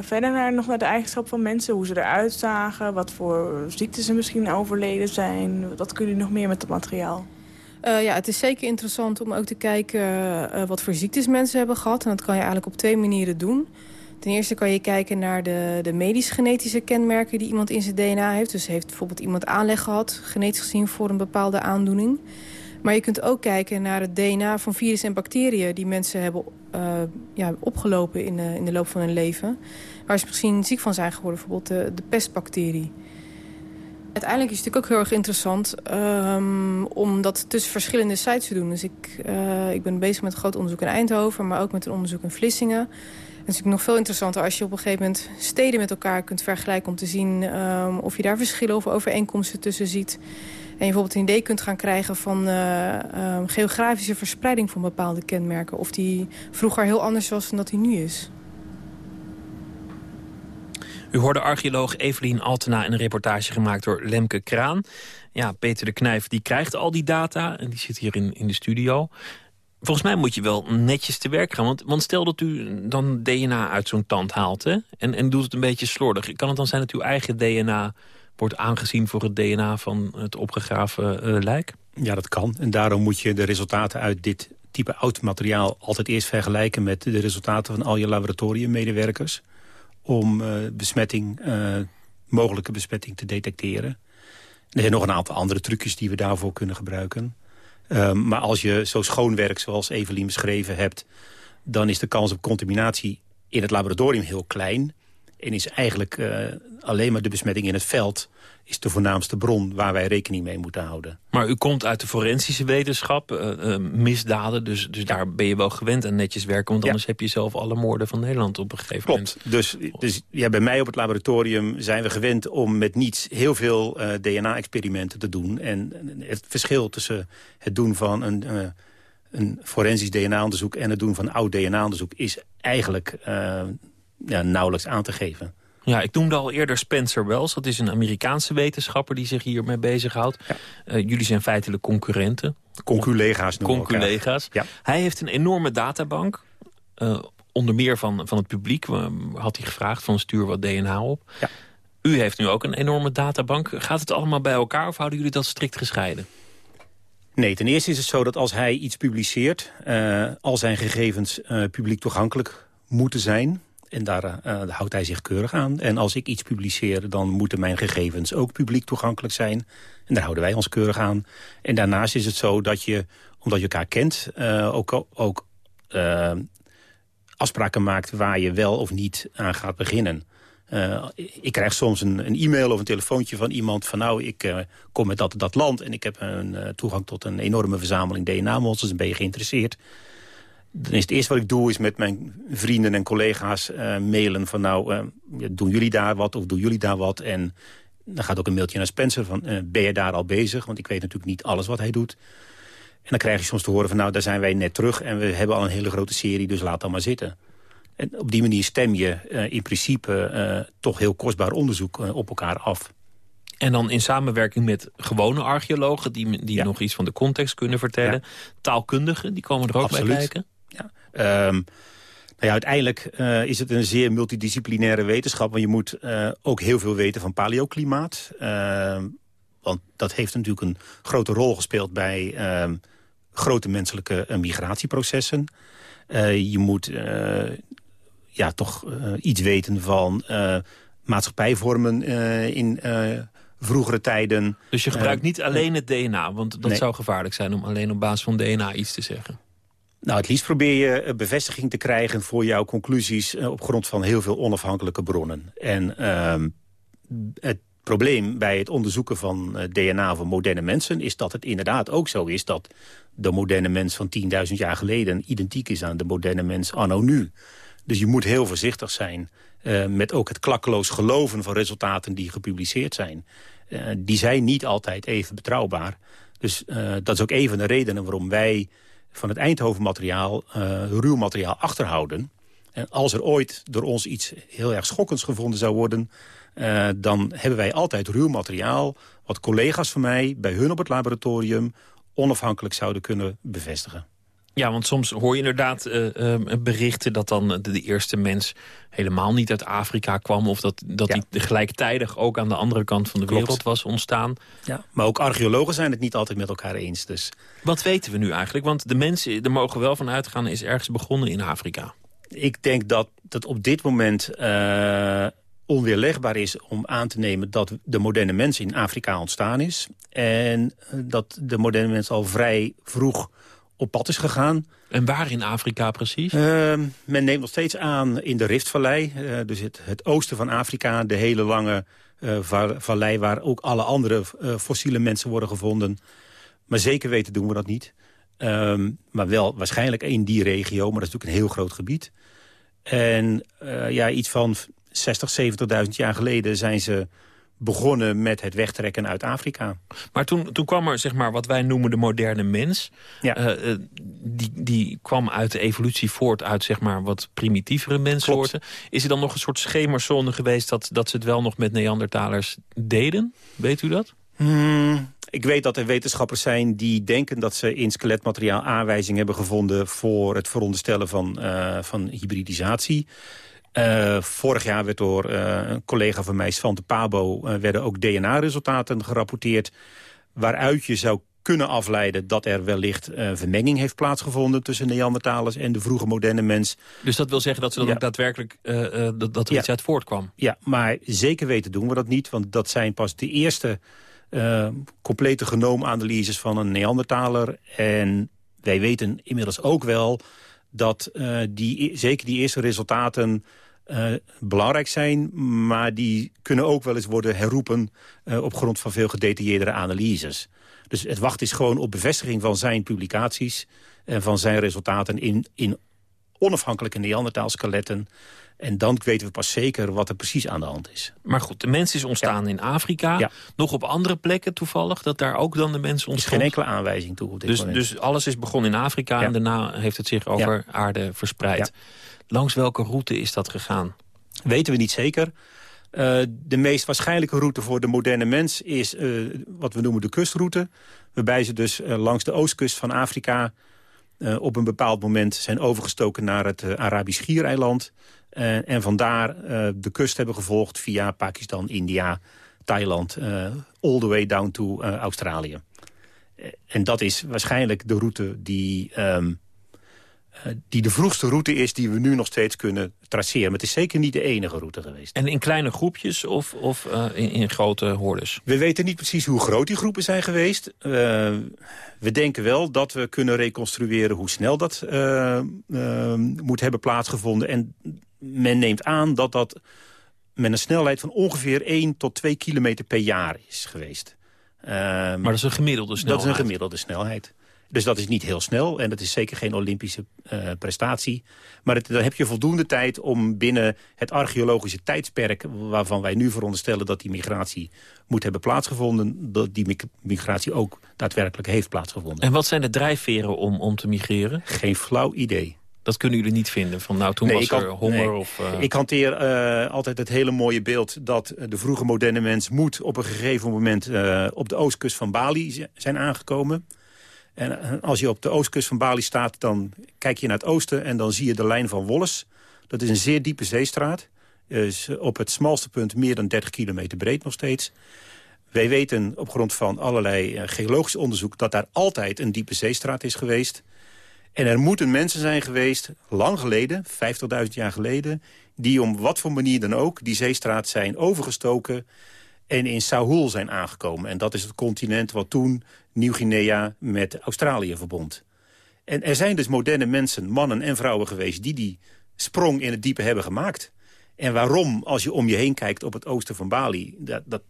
verder naar, nog naar de eigenschap van mensen? Hoe ze eruit zagen? Wat voor ziekten ze misschien overleden zijn? Wat kunnen jullie nog meer met het materiaal? Uh, ja, het is zeker interessant om ook te kijken wat voor ziektes mensen hebben gehad. En dat kan je eigenlijk op twee manieren doen. Ten eerste kan je kijken naar de, de medisch-genetische kenmerken die iemand in zijn DNA heeft. Dus heeft bijvoorbeeld iemand aanleg gehad, genetisch gezien, voor een bepaalde aandoening. Maar je kunt ook kijken naar het DNA van virussen en bacteriën... die mensen hebben uh, ja, opgelopen in de, in de loop van hun leven. Waar ze misschien ziek van zijn geworden, bijvoorbeeld de, de pestbacterie. Uiteindelijk is het natuurlijk ook heel erg interessant um, om dat tussen verschillende sites te doen. Dus ik, uh, ik ben bezig met een groot onderzoek in Eindhoven, maar ook met een onderzoek in Vlissingen. Het is natuurlijk nog veel interessanter als je op een gegeven moment steden met elkaar kunt vergelijken... om te zien um, of je daar verschillen of overeenkomsten tussen ziet. En je bijvoorbeeld een idee kunt gaan krijgen van uh, uh, geografische verspreiding van bepaalde kenmerken. Of die vroeger heel anders was dan dat die nu is. U hoorde archeoloog Evelien Altena in een reportage gemaakt door Lemke Kraan. Ja, Peter de Knijf die krijgt al die data en die zit hier in, in de studio. Volgens mij moet je wel netjes te werk gaan. Want, want stel dat u dan DNA uit zo'n tand haalt hè, en, en doet het een beetje slordig. Kan het dan zijn dat uw eigen DNA wordt aangezien voor het DNA van het opgegraven uh, lijk? Ja, dat kan. En daarom moet je de resultaten uit dit type oud materiaal... altijd eerst vergelijken met de resultaten van al je laboratoriummedewerkers... om uh, besmetting, uh, mogelijke besmetting te detecteren. Er zijn nog een aantal andere trucjes die we daarvoor kunnen gebruiken. Um, maar als je zo schoon werkt zoals Evelien beschreven hebt... dan is de kans op contaminatie in het laboratorium heel klein... En is eigenlijk uh, alleen maar de besmetting in het veld is de voornaamste bron waar wij rekening mee moeten houden. Maar u komt uit de forensische wetenschap, uh, uh, misdaden, dus, dus daar ben je wel gewend aan netjes werken, want anders heb je zelf alle moorden van Nederland op een gegeven Klopt. moment. Dus, dus ja, bij mij op het laboratorium zijn we gewend om met niets heel veel DNA-experimenten te doen. En het verschil tussen het doen van een, een forensisch DNA-onderzoek en het doen van oud DNA-onderzoek is eigenlijk ja, nauwelijks aan te geven. Ja, ik noemde al eerder Spencer Wells. Dat is een Amerikaanse wetenschapper die zich hiermee bezighoudt. Ja. Uh, jullie zijn feitelijk concurrenten. Conculega's Conculega's. Ja. Hij heeft een enorme databank. Uh, onder meer van, van het publiek had hij gevraagd van stuur wat DNA op. Ja. U heeft nu ook een enorme databank. Gaat het allemaal bij elkaar of houden jullie dat strikt gescheiden? Nee, ten eerste is het zo dat als hij iets publiceert... Uh, al zijn gegevens publiek toegankelijk moeten zijn... En daar, uh, daar, houdt hij zich keurig aan. En als ik iets publiceer, dan moeten mijn gegevens ook publiek toegankelijk zijn. En daar houden wij ons keurig aan. En daarnaast is het zo dat je, omdat je elkaar kent... Uh, ook, ook uh, afspraken maakt waar je wel of niet aan gaat beginnen. ik krijg soms een, een, e-mail of een telefoontje van iemand van... nou, ik kom met dat dat land en ik heb een, toegang tot een enorme verzameling DNA-monsters... en ben je geïnteresseerd dan is het eerste wat ik doe is met mijn vrienden en collega's uh, mailen van nou, uh, doen jullie daar wat of doen jullie daar wat? En dan gaat ook een mailtje naar Spencer van uh, ben je daar al bezig? Want ik weet natuurlijk niet alles wat hij doet. En dan krijg je soms te horen van nou, daar zijn wij net terug en we hebben al een hele grote serie, dus laat dan maar zitten. En op die manier stem je in principe toch heel kostbaar onderzoek op elkaar af. En dan in samenwerking met gewone archeologen... die, die ja. nog iets van de context kunnen vertellen. Ja. Taalkundigen, die komen er ook Absoluut. bij kijken. Ja. Ehm, nou ja, uiteindelijk uh, is het een zeer multidisciplinaire wetenschap... want je moet uh, ook heel veel weten van paleoklimaat. Uh, want dat heeft natuurlijk een grote rol gespeeld... bij ehm, grote menselijke migratieprocessen. je moet ja, toch iets weten van maatschappijvormen in vroegere tijden. Dus je gebruikt niet alleen het DNA, want dat zou gevaarlijk zijn... om alleen op basis van DNA iets te zeggen. Nou, het liefst probeer je eh, bevestiging te krijgen voor jouw conclusies... Eh, op grond van heel veel onafhankelijke bronnen. En uh, het probleem bij het onderzoeken van eh, DNA van moderne mensen... is dat het inderdaad ook zo is dat de moderne mens van 10.000 jaar geleden... identiek is aan de moderne mens anno nu. Dus je moet heel voorzichtig zijn met ook het klakkeloos geloven van resultaten die gepubliceerd zijn. Die zijn niet altijd even betrouwbaar. Dus dat is ook een van de redenen waarom wij van het Eindhoven-materiaal ruw materiaal achterhouden. En als er ooit door ons iets heel erg schokkends gevonden zou worden... dan hebben wij altijd ruw materiaal... wat collega's van mij bij hun op het laboratorium... onafhankelijk zouden kunnen bevestigen. Ja, want soms hoor je inderdaad uh, berichten dat dan de, eerste mens helemaal niet uit Afrika kwam. Of dat, dat ja. die gelijktijdig ook aan de andere kant van de Klopt. wereld was ontstaan. Ja, maar ook archeologen zijn het niet altijd met elkaar eens. Dus. Wat weten we nu eigenlijk? Want de mensen, er mogen wel van uitgaan, is ergens begonnen in Afrika. Ik denk dat, dat op dit moment uh, onweerlegbaar is om aan te nemen dat de moderne mens in Afrika ontstaan is. En dat de moderne mens al vrij vroeg op pad is gegaan. En waar in Afrika precies? Uh, men neemt nog steeds aan in de Riftvallei. Uh, dus het, het, oosten van Afrika, de hele lange uh, vallei... waar ook alle andere fossiele mensen worden gevonden. Maar zeker weten doen we dat niet. Um, maar wel waarschijnlijk in die regio, maar dat is natuurlijk een heel groot gebied. En ja, iets van 60, 70.000 jaar geleden zijn ze begonnen met het wegtrekken uit Afrika. Maar toen, toen kwam er zeg maar, wat wij noemen de moderne mens. Ja. Uh, die, die kwam uit de evolutie voort uit zeg maar, wat primitievere menssoorten. Is er dan nog een soort schemerzone geweest... Dat, dat ze het wel nog met Neandertalers deden? Weet u dat? Hmm, ik weet dat er wetenschappers zijn die denken dat ze in skeletmateriaal aanwijzingen hebben gevonden... voor het veronderstellen van, uh, van hybridisatie. Uh, vorig jaar werd door uh, een collega van mij, Svante Pabo... Uh, werden ook DNA-resultaten gerapporteerd... waaruit je zou kunnen afleiden dat er wellicht vermenging heeft plaatsgevonden... tussen Neandertalers en de vroege moderne mens. Dus dat wil zeggen dat ze dan ook daadwerkelijk dat, dat er ja. iets uit voortkwam? Ja, maar zeker weten doen we dat niet. Want dat zijn pas de eerste complete genoomanalyses van een Neandertaler. En wij weten inmiddels ook wel dat die, zeker die eerste resultaten uh, belangrijk zijn... maar die kunnen ook wel eens worden herroepen... Uh, op grond van veel gedetailleerdere analyses. Dus het wacht is gewoon op bevestiging van zijn publicaties... en van zijn resultaten in, in onafhankelijke Neandertaal-skeletten... En dan weten we pas zeker wat er precies aan de hand is. Maar goed, de mens is ontstaan ja. in Afrika. Ja. Nog op andere plekken toevallig, dat daar ook dan de mens ontstond? Er is geen enkele aanwijzing toe op dit dus, moment. Dus alles is begonnen in Afrika ja. en daarna heeft het zich over aarde verspreid. Langs welke route is dat gegaan? Weten we niet zeker. Uh, de meest waarschijnlijke route voor de moderne mens is uh, wat we noemen de kustroute. Waarbij ze dus uh, langs de oostkust van Afrika op een bepaald moment zijn overgestoken naar het Arabisch Schiereiland. en vandaar de kust hebben gevolgd via Pakistan, India, Thailand, all the way down to Australië. en dat is waarschijnlijk de route die... Um, eh, die de vroegste route is die we nu nog steeds kunnen traceren. Maar het is zeker niet de enige route geweest. En in kleine groepjes of, of uh, in, in, grote hordes? We weten niet precies hoe groot die groepen zijn geweest. Uh, we denken wel dat we kunnen reconstrueren hoe snel dat moet hebben plaatsgevonden. En men neemt aan dat dat met een snelheid van ongeveer 1 tot 2 kilometer per jaar is geweest. maar dat is een gemiddelde snelheid? Dat is een gemiddelde snelheid. Dus dat is niet heel snel en dat is zeker geen Olympische uh, prestatie. Maar het, dan heb je voldoende tijd om binnen het archeologische tijdsperk... waarvan wij nu veronderstellen dat die migratie moet hebben plaatsgevonden... dat die migratie ook daadwerkelijk heeft plaatsgevonden. En wat zijn de drijfveren om, om te migreren? Geen flauw idee. Dat kunnen jullie niet vinden? Van nou, toen nee, was er honger? Nee. Of, uh... Ik hanteer uh, altijd het hele mooie beeld dat de vroege moderne mens... moet op een gegeven moment op de oostkust van Bali zijn aangekomen... En als je op de oostkust van Bali staat, dan kijk je naar het oosten... en dan zie je de lijn van Wolles. Dat is een zeer diepe zeestraat. Is op het smalste punt meer dan 30 kilometer breed nog steeds. Wij weten op grond van allerlei uh, geologisch onderzoek... dat daar altijd een diepe zeestraat is geweest. En er moeten mensen zijn geweest, lang geleden, 50.000 jaar geleden... die om wat voor manier dan ook die zeestraat zijn overgestoken... en in Sahul zijn aangekomen. En dat is het continent wat toen Nieuw-Guinea met Australië verbond. En er zijn dus moderne mensen, mannen en vrouwen geweest... die die sprong in het diepe hebben gemaakt. En waarom, als je om je heen kijkt op het oosten van Bali... dat, dat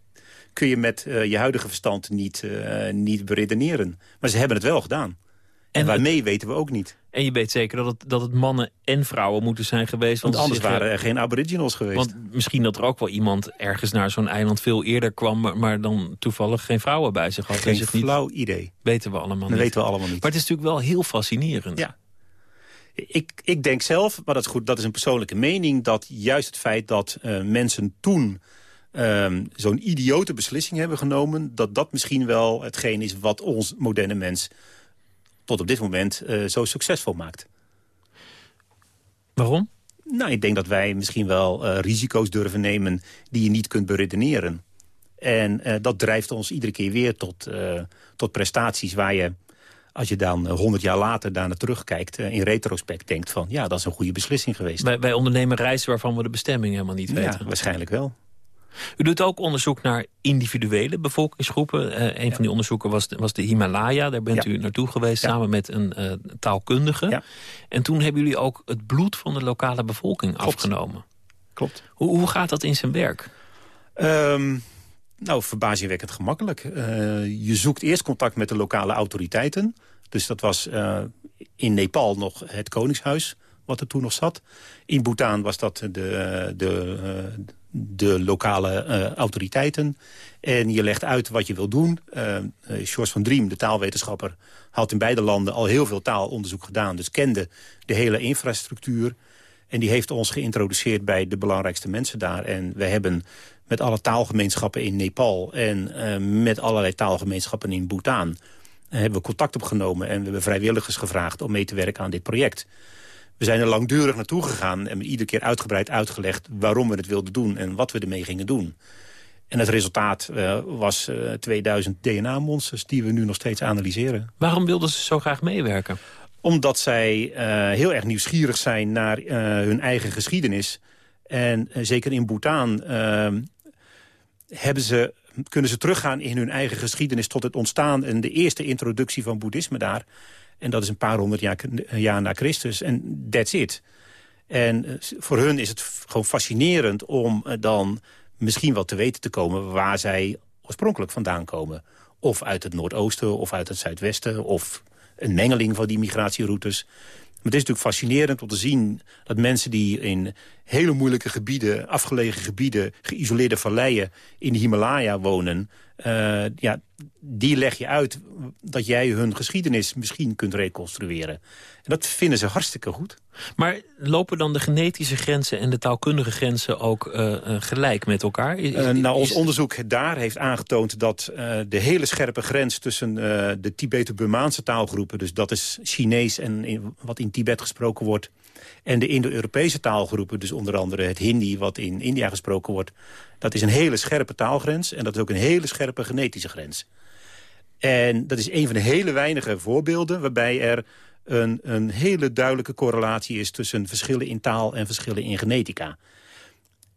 kun je met uh, je huidige verstand niet, uh, niet beredeneren. Maar ze hebben het wel gedaan. En, waarmee weten we ook niet. En je weet zeker dat het, dat het mannen en vrouwen moeten zijn geweest. Want, anders waren er geen aboriginals geweest. Want misschien dat er ook wel iemand ergens naar zo'n eiland veel eerder kwam... Maar, maar, dan toevallig geen vrouwen bij zich had. Geen zich flauw idee. Weten we allemaal dat niet. weten we allemaal niet. Maar het is natuurlijk wel heel fascinerend. Ja. Ik, ik denk zelf, maar dat is, goed, dat is een persoonlijke mening... dat juist het feit dat uh, mensen toen um, zo'n idiote beslissing hebben genomen... dat dat misschien wel hetgeen is wat ons moderne mens tot op dit moment uh, zo succesvol maakt. Waarom? Nou, ik denk dat wij misschien wel uh, risico's durven nemen die je niet kunt beredeneren. En uh, dat drijft ons iedere keer weer tot, tot prestaties waar je als je dan honderd jaar later daarna terugkijkt... in retrospect denkt van, ja, dat is een goede beslissing geweest. Wij, wij ondernemen reizen waarvan we de bestemming helemaal niet weten. Ja, waarschijnlijk wel. U doet ook onderzoek naar individuele bevolkingsgroepen. Uh, een van die onderzoeken was de, was de Himalaya. Daar bent u naartoe geweest samen met een uh, taalkundige. En toen hebben jullie ook het bloed van de lokale bevolking afgenomen. Klopt. Hoe, hoe gaat dat in zijn werk? Um, nou, verbazingwekkend gemakkelijk. Uh, je zoekt eerst contact met de lokale autoriteiten. Dus dat was in Nepal nog het Koningshuis wat er toen nog zat. In Bhutan was dat de, de, de lokale uh, autoriteiten. En je legt uit wat je wil doen. Uh, George van Driem, de taalwetenschapper, had in beide landen al heel veel taalonderzoek gedaan. Dus kende de hele infrastructuur. En die heeft ons geïntroduceerd bij de belangrijkste mensen daar. En we hebben met alle taalgemeenschappen in Nepal... en met allerlei taalgemeenschappen in Bhutan... hebben we contact opgenomen en we hebben vrijwilligers gevraagd... om mee te werken aan dit project. We zijn er langdurig naartoe gegaan en iedere keer uitgebreid uitgelegd... waarom we het wilden doen en wat we ermee gingen doen. En het resultaat uh, was uh, 2000 DNA-monsters die we nu nog steeds analyseren. Waarom wilden ze zo graag meewerken? Omdat zij uh, heel erg nieuwsgierig zijn naar hun eigen geschiedenis. En zeker in Bhutan hebben ze, kunnen ze teruggaan in hun eigen geschiedenis... tot het ontstaan en de eerste introductie van boeddhisme daar... En dat is een paar honderd jaar, na Christus. En that's it. En eh, voor hun is het gewoon fascinerend om eh, dan misschien wel te weten te komen... waar zij oorspronkelijk vandaan komen. Of uit het Noordoosten, of uit het Zuidwesten... of een mengeling van die migratieroutes. Maar het is natuurlijk fascinerend om te zien dat mensen die in hele moeilijke gebieden... afgelegen gebieden, geïsoleerde valleien in de Himalaya wonen... Uh, ja, die leg je uit dat jij hun geschiedenis misschien kunt reconstrueren. En dat vinden ze hartstikke goed. Maar lopen dan de genetische grenzen en de taalkundige grenzen ook uh, uh, gelijk met elkaar? Is, uh, nou, ons onderzoek daar heeft aangetoond dat de hele scherpe grens tussen de Tibeto-Burmaanse taalgroepen... dus dat is Chinees en in, wat in Tibet gesproken wordt... en de Indo-Europese taalgroepen, dus onder andere het Hindi... wat in India gesproken wordt, dat is een hele scherpe taalgrens... en dat is ook een hele scherpe genetische grens. En dat is een van de hele weinige voorbeelden... waarbij er een, een hele duidelijke correlatie is... tussen verschillen in taal en verschillen in genetica.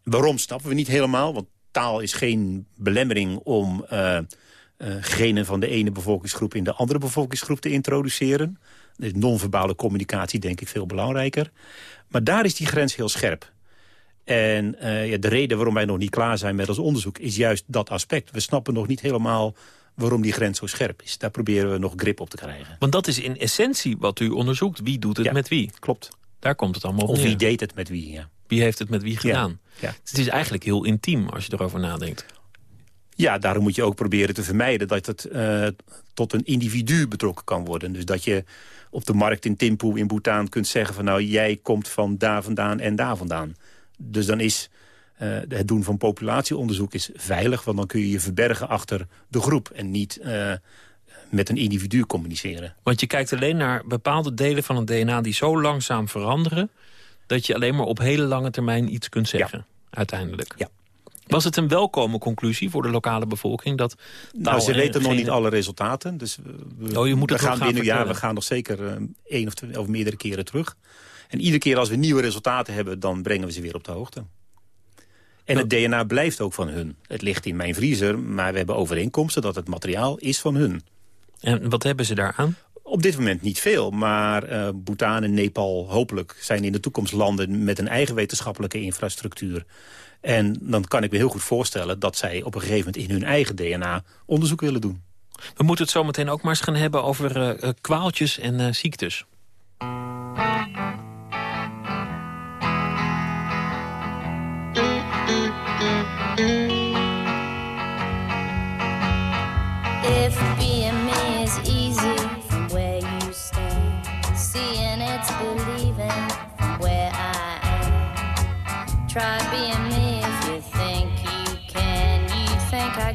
Waarom snappen we niet helemaal? Want taal is geen belemmering om uh, uh, genen van de ene bevolkingsgroep... in de andere bevolkingsgroep te introduceren. Dus non-verbale communicatie denk ik veel belangrijker. Maar daar is die grens heel scherp. En uh, ja, de reden waarom wij nog niet klaar zijn met ons onderzoek... is juist dat aspect. We snappen nog niet helemaal waarom die grens zo scherp is. Daar proberen we nog grip op te krijgen. Want dat is in essentie wat u onderzoekt. Wie doet het ja, met wie? Klopt. Daar komt het allemaal op Of neer. wie deed het met wie, ja. Wie heeft het met wie gedaan? Ja. Ja. Het is eigenlijk heel intiem als je erover nadenkt. Ja, daarom moet je ook proberen te vermijden... dat het uh, tot een individu betrokken kan worden. Dus dat je op de markt in Thimphu in Bhutan kunt zeggen... van nou, jij komt van daar vandaan en daar vandaan. Dus dan is uh, het doen van populatieonderzoek is veilig... want dan kun je je verbergen achter de groep... en niet uh, met een individu communiceren. Want je kijkt alleen naar bepaalde delen van het DNA die zo langzaam veranderen... dat je alleen maar op hele lange termijn iets kunt zeggen, uiteindelijk. Ja. Was het een welkome conclusie voor de lokale bevolking? Dat nou, ze weten en nog niet alle resultaten. Dus we, Oh, je moet we gaan gaan binnen, ja, we gaan nog zeker eh, één of, twee, of meerdere keren terug. En iedere keer als we nieuwe resultaten hebben, dan brengen we ze weer op de hoogte. En het DNA blijft ook van hun. Het ligt in mijn vriezer, maar we hebben overeenkomsten dat het materiaal is van hun. En wat hebben ze daaraan? Op dit moment niet veel, maar eh Bhutan en Nepal hopelijk zijn in de toekomst landen met een eigen wetenschappelijke infrastructuur. En dan kan ik me heel goed voorstellen dat zij op een gegeven moment in hun eigen DNA onderzoek willen doen. We moeten het zo meteen ook maar eens gaan hebben over eh, eh, kwaaltjes en eh, ziektes.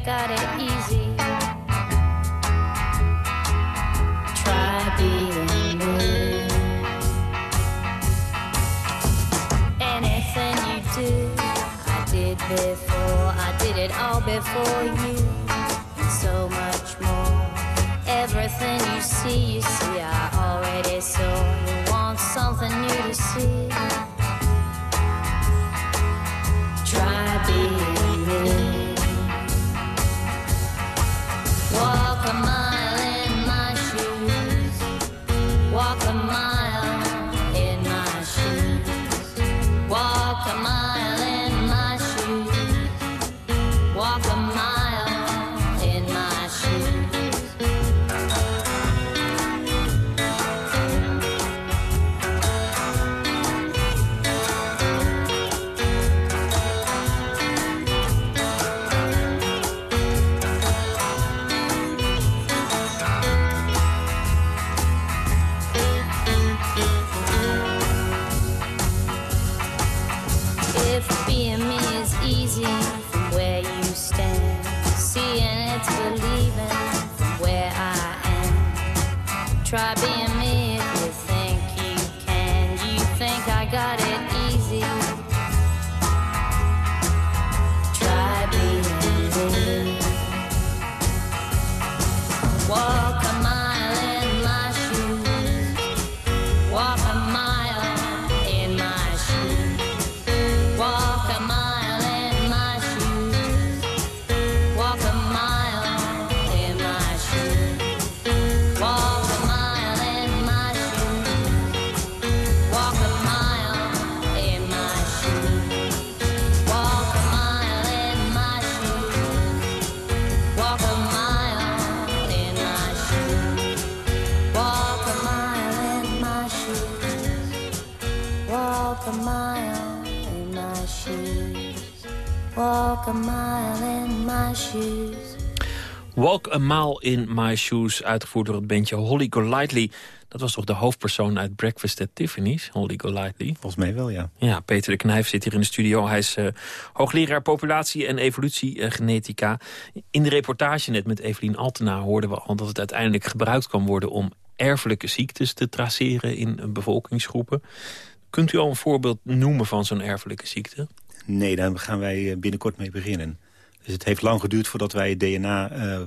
Got it easy. Try being me. Anything you do, I did before. I did it all before you and so much more. Everything you see, you see, I already saw. You want something new to see. Walk a Mile in My Shoes, uitgevoerd door het bandje Holly Golightly. Dat was toch de hoofdpersoon uit Breakfast at Tiffany's, Holly Golightly? Volgens mij wel, ja. Ja, Peter de Knijf zit hier in de studio. Hij is eh, hoogleraar populatie- en evolutiegenetica. In de reportage net met Evelien Altena hoorden we al... dat het uiteindelijk gebruikt kan worden om erfelijke ziektes te traceren in eh, bevolkingsgroepen. Kunt u al een voorbeeld noemen van zo'n erfelijke ziekte? Nee, daar gaan wij eh, binnenkort mee beginnen. Dus het heeft lang geduurd voordat wij het DNA eh,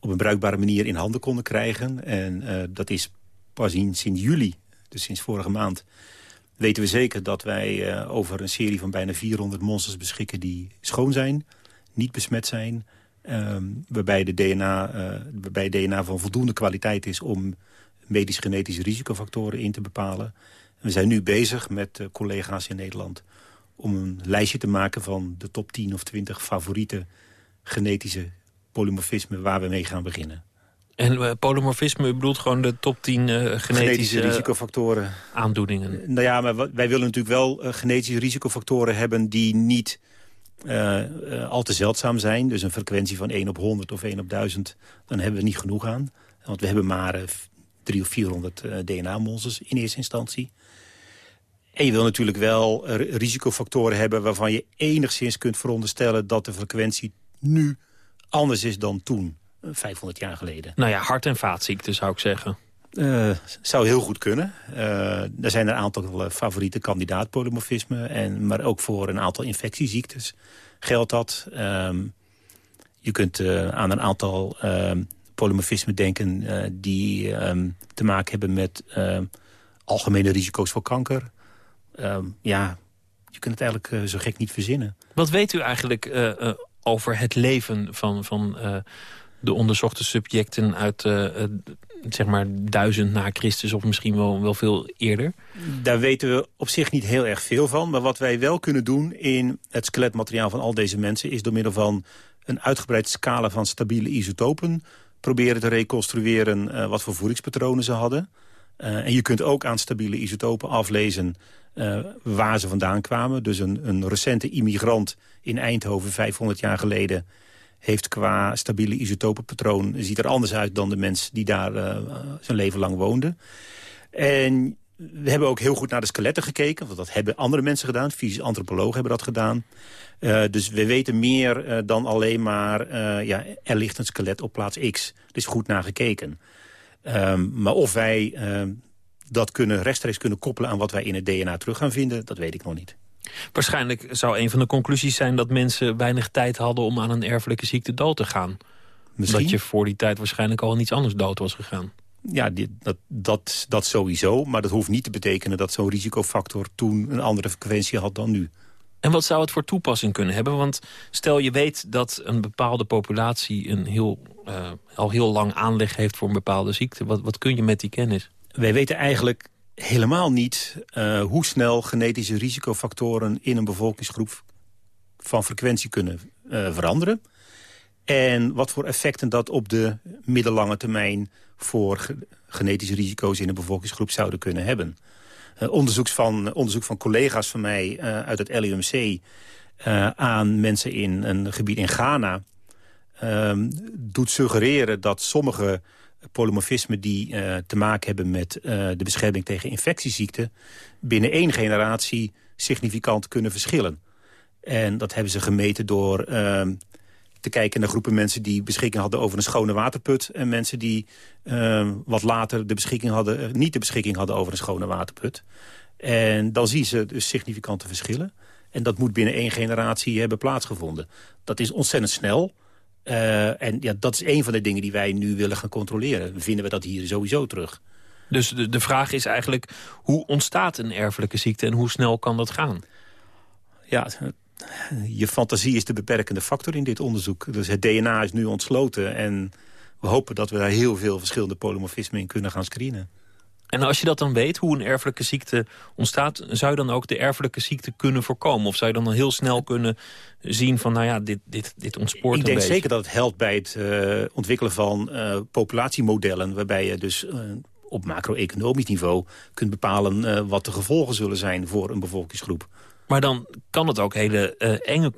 op een bruikbare manier in handen konden krijgen. En eh, dat is pas in, sinds juli, dus sinds vorige maand, weten we zeker dat wij eh, over een serie van bijna 400 monsters beschikken die schoon zijn, niet besmet zijn. ehm, waarbij, de DNA, waarbij DNA van voldoende kwaliteit is om medisch-genetische risicofactoren in te bepalen. We zijn nu bezig met collega's in Nederland om een lijstje te maken van de top 10 of 20 favoriete genetische polymorfismen waar we mee gaan beginnen. En eh, polymorfisme, u bedoelt gewoon de top 10 eh, genetische, Genetische risicofactoren. aandoeningen. Nou ja, maar wij willen natuurlijk wel eh, genetische risicofactoren hebben die niet eh, eh, al te zeldzaam zijn. Dus een frequentie van 1 op 100 of 1 op 1000, dan hebben we niet genoeg aan. Want we hebben maar eh, 300 of 400 eh, DNA-monsters in eerste instantie. En je wil natuurlijk wel eh, risicofactoren hebben waarvan je enigszins kunt veronderstellen dat de frequentie nu anders is dan toen. eh, 500 jaar geleden. Nou ja, hart- en vaatziekten zou ik zeggen. Eh, zou heel goed kunnen. Eh, er zijn een aantal eh, favoriete kandidaat-polymorfismen. En, maar ook voor een aantal infectieziektes geldt dat. Ehm, je kunt eh, aan een aantal ehm, polymorfismen denken... eh, die ehm, te maken hebben met algemene risico's voor kanker. Ehm, ja, je kunt het eigenlijk eh, zo gek niet verzinnen. Wat weet u eigenlijk eh, eh, over het leven van, van de onderzochte subjecten uit zeg maar duizend na Christus of misschien wel, wel veel eerder? Daar weten we op zich niet heel erg veel van. Maar wat wij wel kunnen doen in het skeletmateriaal van al deze mensen... is door middel van een uitgebreid scala van stabiele isotopen... proberen te reconstrueren wat voor voedingspatronen ze hadden. En je kunt ook aan stabiele isotopen aflezen eh, waar ze vandaan kwamen. Dus een, een recente immigrant in Eindhoven 500 jaar geleden... heeft qua stabiele isotopenpatroon... ziet er anders uit dan de mens die daar eh, zijn leven lang woonde. En we hebben ook heel goed naar de skeletten gekeken. Want dat hebben andere mensen gedaan. Fysisch antropologen hebben dat gedaan. Eh, dus we weten meer dan alleen maar... ja, er ligt een skelet op plaats X. Er is goed naar gekeken. Ehm, maar of wij ehm, dat kunnen, rechtstreeks kunnen koppelen... aan wat wij in het DNA terug gaan vinden, dat weet ik nog niet. Waarschijnlijk zou een van de conclusies zijn dat mensen weinig tijd hadden om aan een erfelijke ziekte dood te gaan. Misschien? Dat je voor die tijd waarschijnlijk al iets anders dood was gegaan. Ja, die- dat, dat, dat sowieso. Maar dat hoeft niet te betekenen dat zo'n risicofactor toen een andere frequentie had dan nu. En wat zou het voor toepassing kunnen hebben? Want stel je weet dat een bepaalde populatie een heel, eh, al heel lang aanleg heeft voor een bepaalde ziekte. Wat, wat kun je met die kennis? Wij weten eigenlijk helemaal niet eh, hoe snel genetische risicofactoren in een bevolkingsgroep van frequentie kunnen eh, veranderen. En wat voor effecten dat op de middellange termijn voor ge- genetische risico's in een bevolkingsgroep zouden kunnen hebben. Eh, onderzoeks van, onderzoek van collega's van mij uit het LUMC aan mensen in een gebied in Ghana ehm, doet suggereren dat sommige polymorfismen die eh, te maken hebben met eh, de bescherming tegen infectieziekten... binnen één generatie significant kunnen verschillen. En dat hebben ze gemeten door ehm, te kijken naar groepen mensen die beschikking hadden over een schone waterput... en mensen die ehm, wat later de beschikking hadden, eh, niet de beschikking hadden over een schone waterput. En dan zien ze dus significante verschillen. En dat moet binnen één generatie hebben plaatsgevonden. Dat is ontzettend snel. Eh, en ja, dat is een van de dingen die wij nu willen gaan controleren. Vinden we dat hier sowieso terug? Dus de, de vraag is eigenlijk, hoe ontstaat een erfelijke ziekte en hoe snel kan dat gaan? Ja, je fantasie is de beperkende factor in dit onderzoek. Dus het DNA is nu ontsloten en we hopen dat we daar heel veel verschillende polymorfismen in kunnen gaan screenen. En als je dat dan weet, hoe een erfelijke ziekte ontstaat... zou je dan ook de erfelijke ziekte kunnen voorkomen? Of zou je dan, dan heel snel kunnen zien van... nou ja, dit, dit, dit ontspoort Ik een denk beetje? zeker dat het helpt bij het eh, ontwikkelen van eh, populatiemodellen... waarbij je dus eh, op macro-economisch niveau kunt bepalen... wat de gevolgen zullen zijn voor een bevolkingsgroep. Maar dan kan het ook hele enge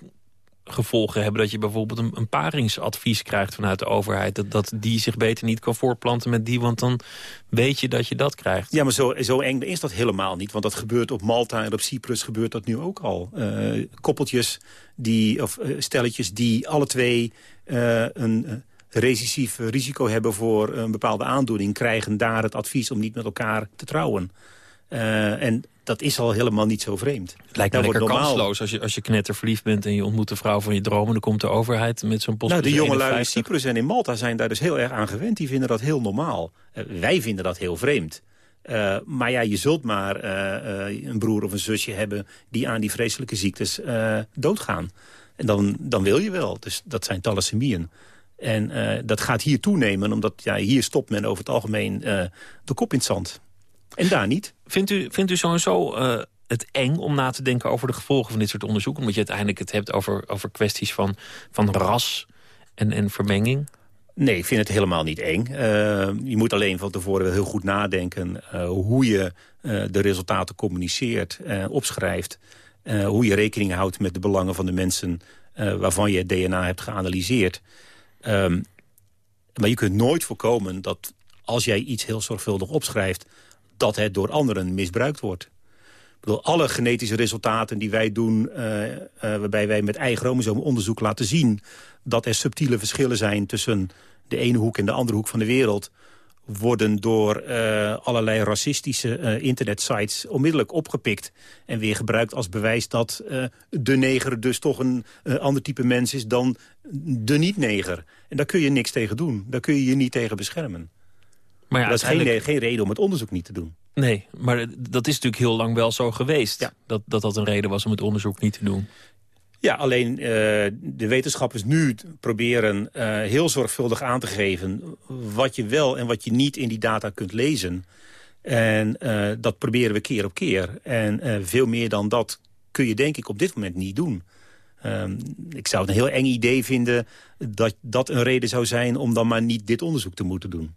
gevolgen hebben... dat je bijvoorbeeld een, paringsadvies krijgt vanuit de overheid... Dat, dat die zich beter niet kan voortplanten met die... want dan weet je dat je dat krijgt. Ja, maar zo, zo eng is dat helemaal niet. Want dat gebeurt op Malta en op Cyprus gebeurt dat nu ook al. Eh, koppeltjes, die, of eh, stelletjes die alle twee eh, een recessief risico hebben... voor een bepaalde aandoening, krijgen daar het advies om niet met elkaar te trouwen. En dat is al helemaal niet zo vreemd. Het lijkt me Daar lekker normaal- kansloos als je, als je knetterverliefd bent... en je ontmoet de vrouw van je dromen... dan komt de overheid met zo'n post. Nou, de jongelui in Cyprus en in Malta zijn daar dus heel erg aan gewend. Die vinden dat heel normaal. Eh, wij vinden dat heel vreemd. Eh, maar ja, je zult maar eh, een broer of een zusje hebben... die aan die vreselijke ziektes doodgaan. En dan, dan wil je wel. Dus dat zijn thalassemieën. En dat gaat hier toenemen, omdat ja, hier stopt men over het algemeen de kop in het zand. En daar niet. Vindt u, vindt u sowieso eh, het eng om na te denken over de gevolgen van dit soort onderzoek? Omdat je uiteindelijk het hebt over, over kwesties van, van ras en, en vermenging. Nee, ik vind het helemaal niet eng. Eh, je moet alleen van tevoren heel goed nadenken... eh, hoe je de resultaten communiceert, opschrijft... hoe je rekening houdt met de belangen van de mensen... waarvan je het DNA hebt geanalyseerd. Ehm, maar je kunt nooit voorkomen dat als jij iets heel zorgvuldig opschrijft... dat het door anderen misbruikt wordt. Ik bedoel, alle genetische resultaten die wij doen... eh, eh, waarbij wij met eigen chromosomenonderzoek laten zien... dat er subtiele verschillen zijn tussen de ene hoek en de andere hoek van de wereld worden door eh, allerlei racistische internetsites onmiddellijk opgepikt... en weer gebruikt als bewijs dat de neger dus toch een ander type mens is dan de niet-neger. En daar kun je niks tegen doen. Daar kun je je niet tegen beschermen. Maar ja, dat is geen, geen reden om het onderzoek niet te doen. Nee, maar dat is natuurlijk heel lang wel zo geweest. Ja. Dat, dat dat een reden was om het onderzoek niet te doen. Ja, alleen eh, de wetenschappers nu proberen eh, heel zorgvuldig aan te geven... wat je wel en wat je niet in die data kunt lezen. En eh, dat proberen we keer op keer. En veel meer dan dat kun je denk ik op dit moment niet doen. Ehm, ik zou het een heel eng idee vinden dat dat een reden zou zijn... om dan maar niet dit onderzoek te moeten doen.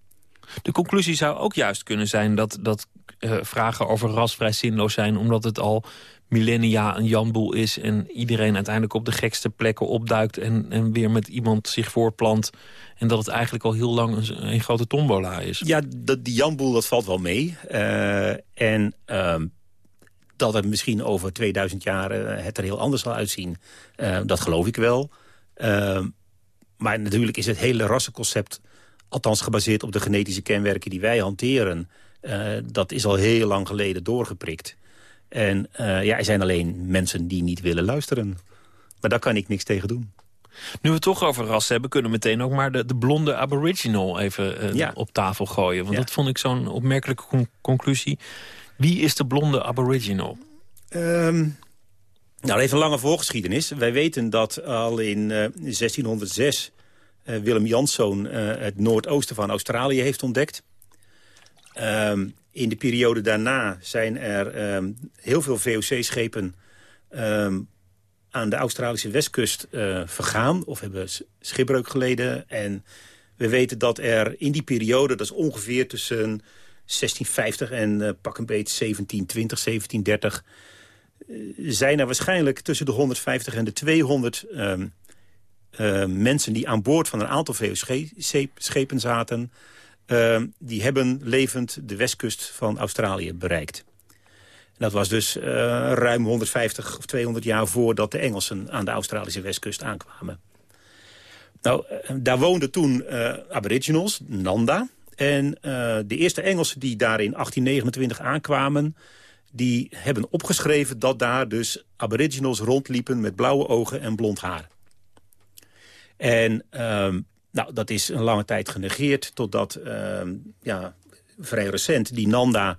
De conclusie zou ook juist kunnen zijn dat, dat eh, vragen over ras vrij zinloos zijn... omdat het al millennia een janboel is... en iedereen uiteindelijk op de gekste plekken opduikt... en, en weer met iemand zich voortplant... en dat het eigenlijk al heel lang een, grote tombola is. Ja, dat, die Janboel, dat valt wel mee. Eh, en ehm, dat het misschien over 2000 jaar eh, het er heel anders zal uitzien, dat geloof ik wel. Ehm, maar natuurlijk is het hele rassenconcept, althans gebaseerd op de genetische kenmerken die wij hanteren, eh, dat is al heel lang geleden doorgeprikt. En eh, ja, er zijn alleen mensen die niet willen luisteren. Maar daar kan ik niks tegen doen. Nu we het toch over ras hebben... kunnen we meteen ook maar de, de blonde aboriginal even eh, Ja. op tafel gooien. Want Ja. dat vond ik zo'n opmerkelijke con- conclusie. Wie is de blonde aboriginal? Ehm, nou, even een lange voorgeschiedenis. Wij weten dat al in eh, 1606 eh, Willem Janszoon eh, het noordoosten van Australië heeft ontdekt. Ehm, in de periode daarna zijn er ehm, heel veel VOC-schepen ehm, aan de Australische westkust eh, vergaan... of hebben schipbreuk geleden. En we weten dat er in die periode, dat is ongeveer tussen 1650 en eh, pak een beet 1720, 1730... eh, zijn er waarschijnlijk tussen de 150 en de 200 eh, mensen... die aan boord van een aantal VOC-schepen zaten... ehm, die hebben levend de westkust van Australië bereikt. Dat was dus eh, ruim 150 of 200 jaar voordat de Engelsen aan de Australische westkust aankwamen. Nou, eh, daar woonden toen eh, aboriginals, Nanda. En eh, de eerste Engelsen die daar in 1829 aankwamen... die hebben opgeschreven dat daar dus aboriginals rondliepen... met blauwe ogen en blond haar. En ehm, nou, dat is een lange tijd genegeerd... totdat ehm, ja, vrij recent die Nanda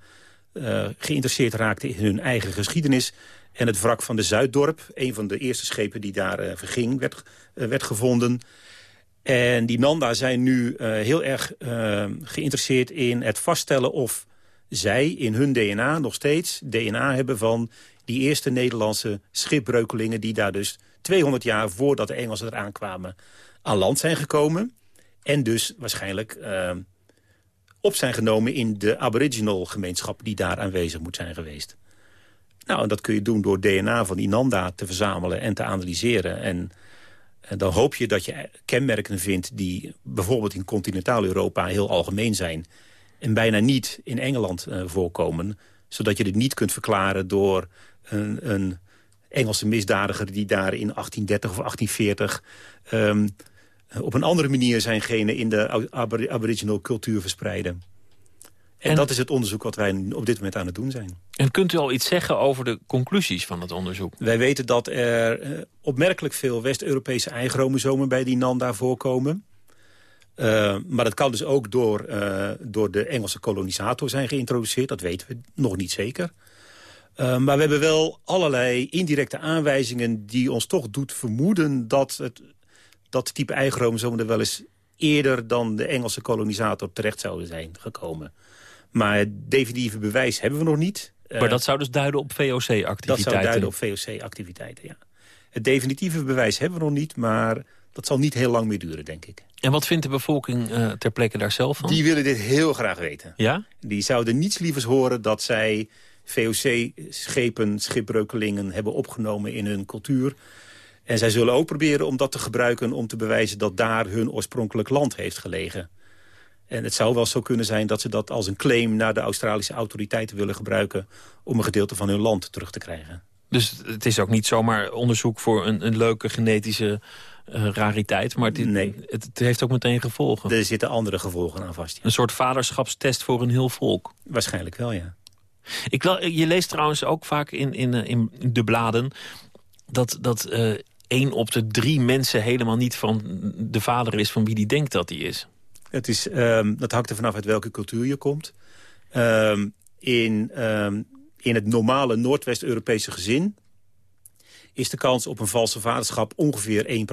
eh, geïnteresseerd raakte in hun eigen geschiedenis... en het wrak van de Zuiddorp, een van de eerste schepen die daar eh, verging, werd, eh, werd gevonden... En die Nanda zijn nu heel erg eh, geïnteresseerd in het vaststellen of zij in hun DNA nog steeds DNA hebben van die eerste Nederlandse schipbreukelingen die daar dus 200 jaar voordat de Engelsen eraan kwamen aan land zijn gekomen. En dus waarschijnlijk eh, op zijn genomen in de aboriginal gemeenschap die daar aanwezig moet zijn geweest. Nou, en dat kun je doen door DNA van die Nanda te verzamelen en te analyseren. En en dan hoop je dat je kenmerken vindt die bijvoorbeeld in continentaal Europa heel algemeen zijn. En bijna niet in Engeland eh, voorkomen. Zodat je dit niet kunt verklaren door een, een Engelse misdadiger die daar in 1830 of 1840... ehm, op een andere manier zijn genen in de abor- aboriginal cultuur verspreiden. En, En- dat is het onderzoek wat wij op dit moment aan het doen zijn. En kunt u al iets zeggen over de conclusies van het onderzoek? Wij weten dat er eh, opmerkelijk veel West-Europese eigenchromosomen bij die Nanda voorkomen. Eh, maar dat kan dus ook door, eh, door de Engelse kolonisator zijn geïntroduceerd. Dat weten we nog niet zeker. Eh, maar we hebben wel allerlei indirecte aanwijzingen... die ons toch doet vermoeden dat het, dat type eigenchromosomen er wel eens eerder dan de Engelse kolonisator terecht zouden zijn gekomen. Maar het definitieve bewijs hebben we nog niet. maar Eh, dat zou dus duiden op VOC-activiteiten. dat zou duiden op VOC-activiteiten, ja. Het definitieve bewijs hebben we nog niet, maar dat zal niet heel lang meer duren, denk ik. En wat vindt de bevolking eh, ter plekke daar zelf van? Die willen dit heel graag weten. Ja? Die zouden niets lievers horen dat zij VOC-schepen, schipbreukelingen hebben opgenomen in hun cultuur. En zij zullen ook proberen om dat te gebruiken om te bewijzen dat daar hun oorspronkelijk land heeft gelegen. En het zou wel zo kunnen zijn dat ze dat als een claim naar de Australische autoriteiten willen gebruiken om een gedeelte van hun land terug te krijgen. Dus het is ook niet zomaar onderzoek voor een, een leuke genetische eh, rariteit. Maar dit, Nee. het, het heeft ook meteen gevolgen. Er zitten andere gevolgen aan vast. ja. Een soort vaderschapstest voor een heel volk. Waarschijnlijk wel, ja. Ik, la- je leest trouwens ook vaak in, in, eh, in de bladen... dat, dat eh één op de drie mensen helemaal niet van de vader is... van wie die denkt dat hij is. Het is, ehm, dat hangt er vanaf uit welke cultuur je komt. Ehm, in, ehm, in het normale Noordwest-Europese gezin... is de kans op een valse vaderschap ongeveer 1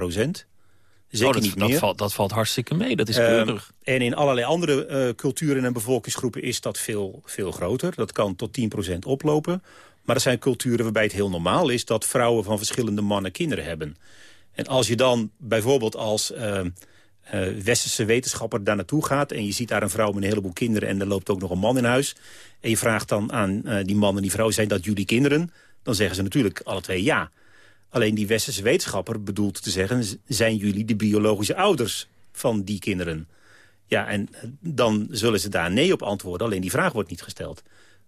Zeker Oh, dat, niet dat meer. valt, dat valt hartstikke mee, dat is Ehm, keurig. en in allerlei andere eh, culturen en bevolkingsgroepen is dat veel, veel groter. Dat kan tot 10% oplopen. Maar er zijn culturen waarbij het heel normaal is... dat vrouwen van verschillende mannen kinderen hebben. En als je dan bijvoorbeeld als ehm, eh, westerse wetenschapper daar naartoe gaat... en je ziet daar een vrouw met een heleboel kinderen... en er loopt ook nog een man in huis... en je vraagt dan aan eh, die man en die vrouw... zijn dat jullie kinderen? Dan zeggen ze natuurlijk alle twee ja. Alleen die westerse wetenschapper bedoelt te zeggen... zijn jullie de biologische ouders van die kinderen? Ja, en eh, dan zullen ze daar nee op antwoorden. Alleen die vraag wordt niet gesteld.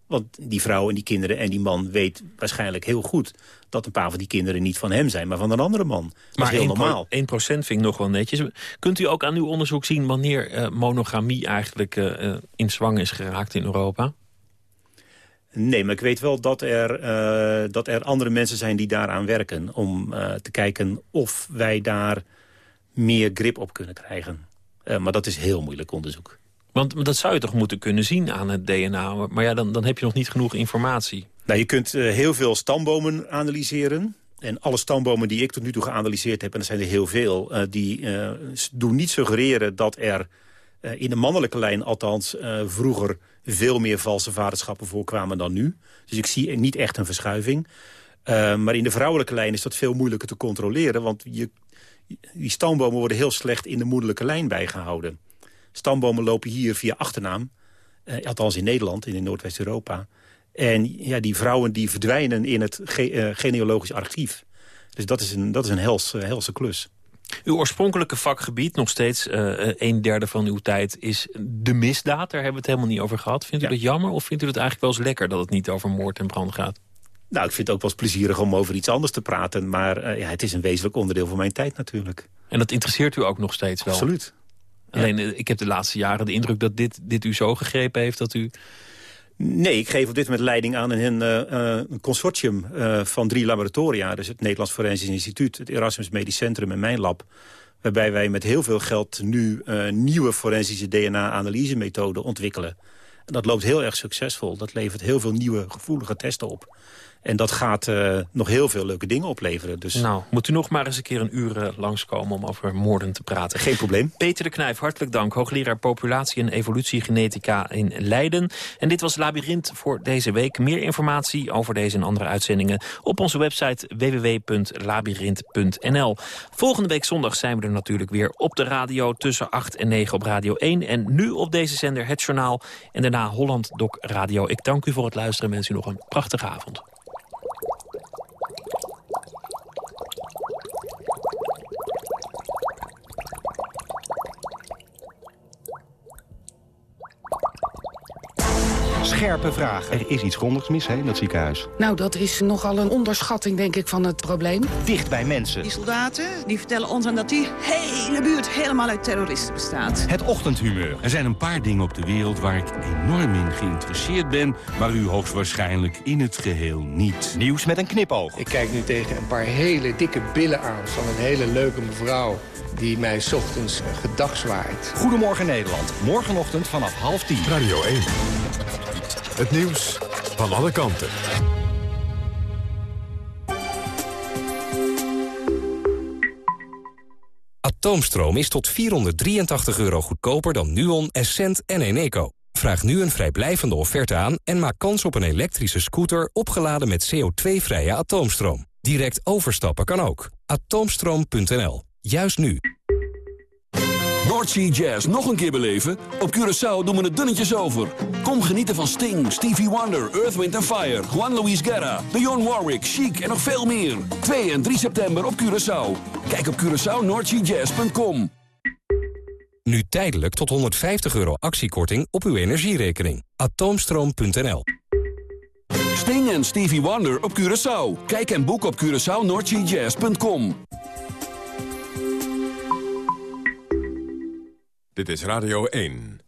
Want die vrouw en die kinderen en die man weet waarschijnlijk heel goed... dat een paar van die kinderen niet van hem zijn, maar van een andere man. Dat Maar is heel 1 normaal. 1% vind ik nog wel netjes. Kunt u ook aan uw onderzoek zien wanneer eh, monogamie eigenlijk eh, in zwang is geraakt in Europa? Nee, maar ik weet wel dat er, eh, dat er andere mensen zijn die daaraan werken... om eh, te kijken of wij daar meer grip op kunnen krijgen. Eh, maar dat is heel moeilijk onderzoek. Want dat zou je toch moeten kunnen zien aan het DNA. Maar ja, dan, dan heb je nog niet genoeg informatie. Nou, je kunt heel veel stambomen analyseren. En alle stambomen die ik tot nu toe geanalyseerd heb... en er zijn er heel veel, die doen niet suggereren dat er... eh, in de mannelijke lijn althans eh, vroeger veel meer valse vaderschappen voorkwamen dan nu. Dus ik zie niet echt een verschuiving. Eh, maar in de vrouwelijke lijn is dat veel moeilijker te controleren... want je, die stambomen worden heel slecht in de moederlijke lijn bijgehouden. Stambomen lopen hier via achternaam. Althans in Nederland, in Noordwest-Europa. En ja, die vrouwen die verdwijnen in het ge- genealogisch archief. Dus dat is een, dat is een hels, eh, helse klus. Uw oorspronkelijke vakgebied, nog steeds eh, eh, een derde van uw tijd, is de misdaad. Daar hebben we het helemaal niet over gehad. Vindt u Ja. dat jammer of vindt u het eigenlijk wel eens lekker dat het niet over moord en brand gaat? Nou, ik vind het ook wel eens plezierig om over iets anders te praten. Maar eh, ja, het is een wezenlijk onderdeel van mijn tijd natuurlijk. En dat interesseert u ook nog steeds wel? Absoluut. Alleen, ik heb de laatste jaren de indruk dat dit, dit u zo gegrepen heeft dat u... Nee, ik geef op dit moment leiding aan een, eh, eh, een consortium eh, van drie laboratoria. Dus het Nederlands Forensisch Instituut, het Erasmus Medisch Centrum en mijn lab. Waarbij wij met heel veel geld nu nieuwe forensische DNA-analysemethoden ontwikkelen. En dat loopt heel erg succesvol. Dat levert heel veel nieuwe gevoelige testen op. En dat gaat eh, nog heel veel leuke dingen opleveren. Dus Nou, moet u nog maar eens een keer een uur eh, langskomen om over moorden te praten. geen probleem. Peter de Knijf, hartelijk dank. Hoogleraar Populatie en Evolutiegenetica in Leiden. En dit was Labyrinth voor deze week. Meer informatie over deze en andere uitzendingen... op onze website www.labyrinth.nl. Volgende week zondag zijn we er natuurlijk weer op de radio... tussen 8 en 9 op Radio 1. En nu op deze zender het journaal. En daarna Holland Doc Radio. Ik dank u voor het luisteren en wens u nog een prachtige avond. Scherpe vragen. Er is iets grondigs mis hè, in dat ziekenhuis. Nou, dat is nogal een onderschatting, denk ik, van het probleem. Dicht bij mensen. Die soldaten die vertellen ons dan dat die hele buurt helemaal uit terroristen bestaat. Het ochtendhumeur. Er zijn een paar dingen op de wereld waar ik enorm in geïnteresseerd ben... maar u hoogstwaarschijnlijk in het geheel niet. Nieuws met een knipoog. Ik kijk nu tegen een paar hele dikke billen aan van een hele leuke mevrouw... die mij 's ochtends gedag zwaait. Goedemorgen Nederland. Morgenochtend vanaf half tien. Radio 1. Het nieuws van alle kanten. Atoomstroom is tot 483 euro goedkoper dan Nuon, Essent en Eneco. Vraag nu een vrijblijvende offerte aan en maak kans op een elektrische scooter opgeladen met CO2-vrije atoomstroom. Direct overstappen kan ook. Atoomstroom.nl. Juist nu. Noordsea Jazz nog een keer beleven? Op Curaçao doen we het dunnetjes over. Kom genieten van Sting, Stevie Wonder, Earth, Wind Fire... Juan Luis Guerra, Dionne Warwick, Chic en nog veel meer. 2 en 3 september op Curaçao. Kijk op CuraçaoNoordseaJazz.com. Nu tijdelijk tot 150 euro actiekorting op uw energierekening. Atoomstroom.nl. Sting en Stevie Wonder op Curaçao. Kijk en boek op CuraçaoNoordseaJazz.com. Dit is Radio 1.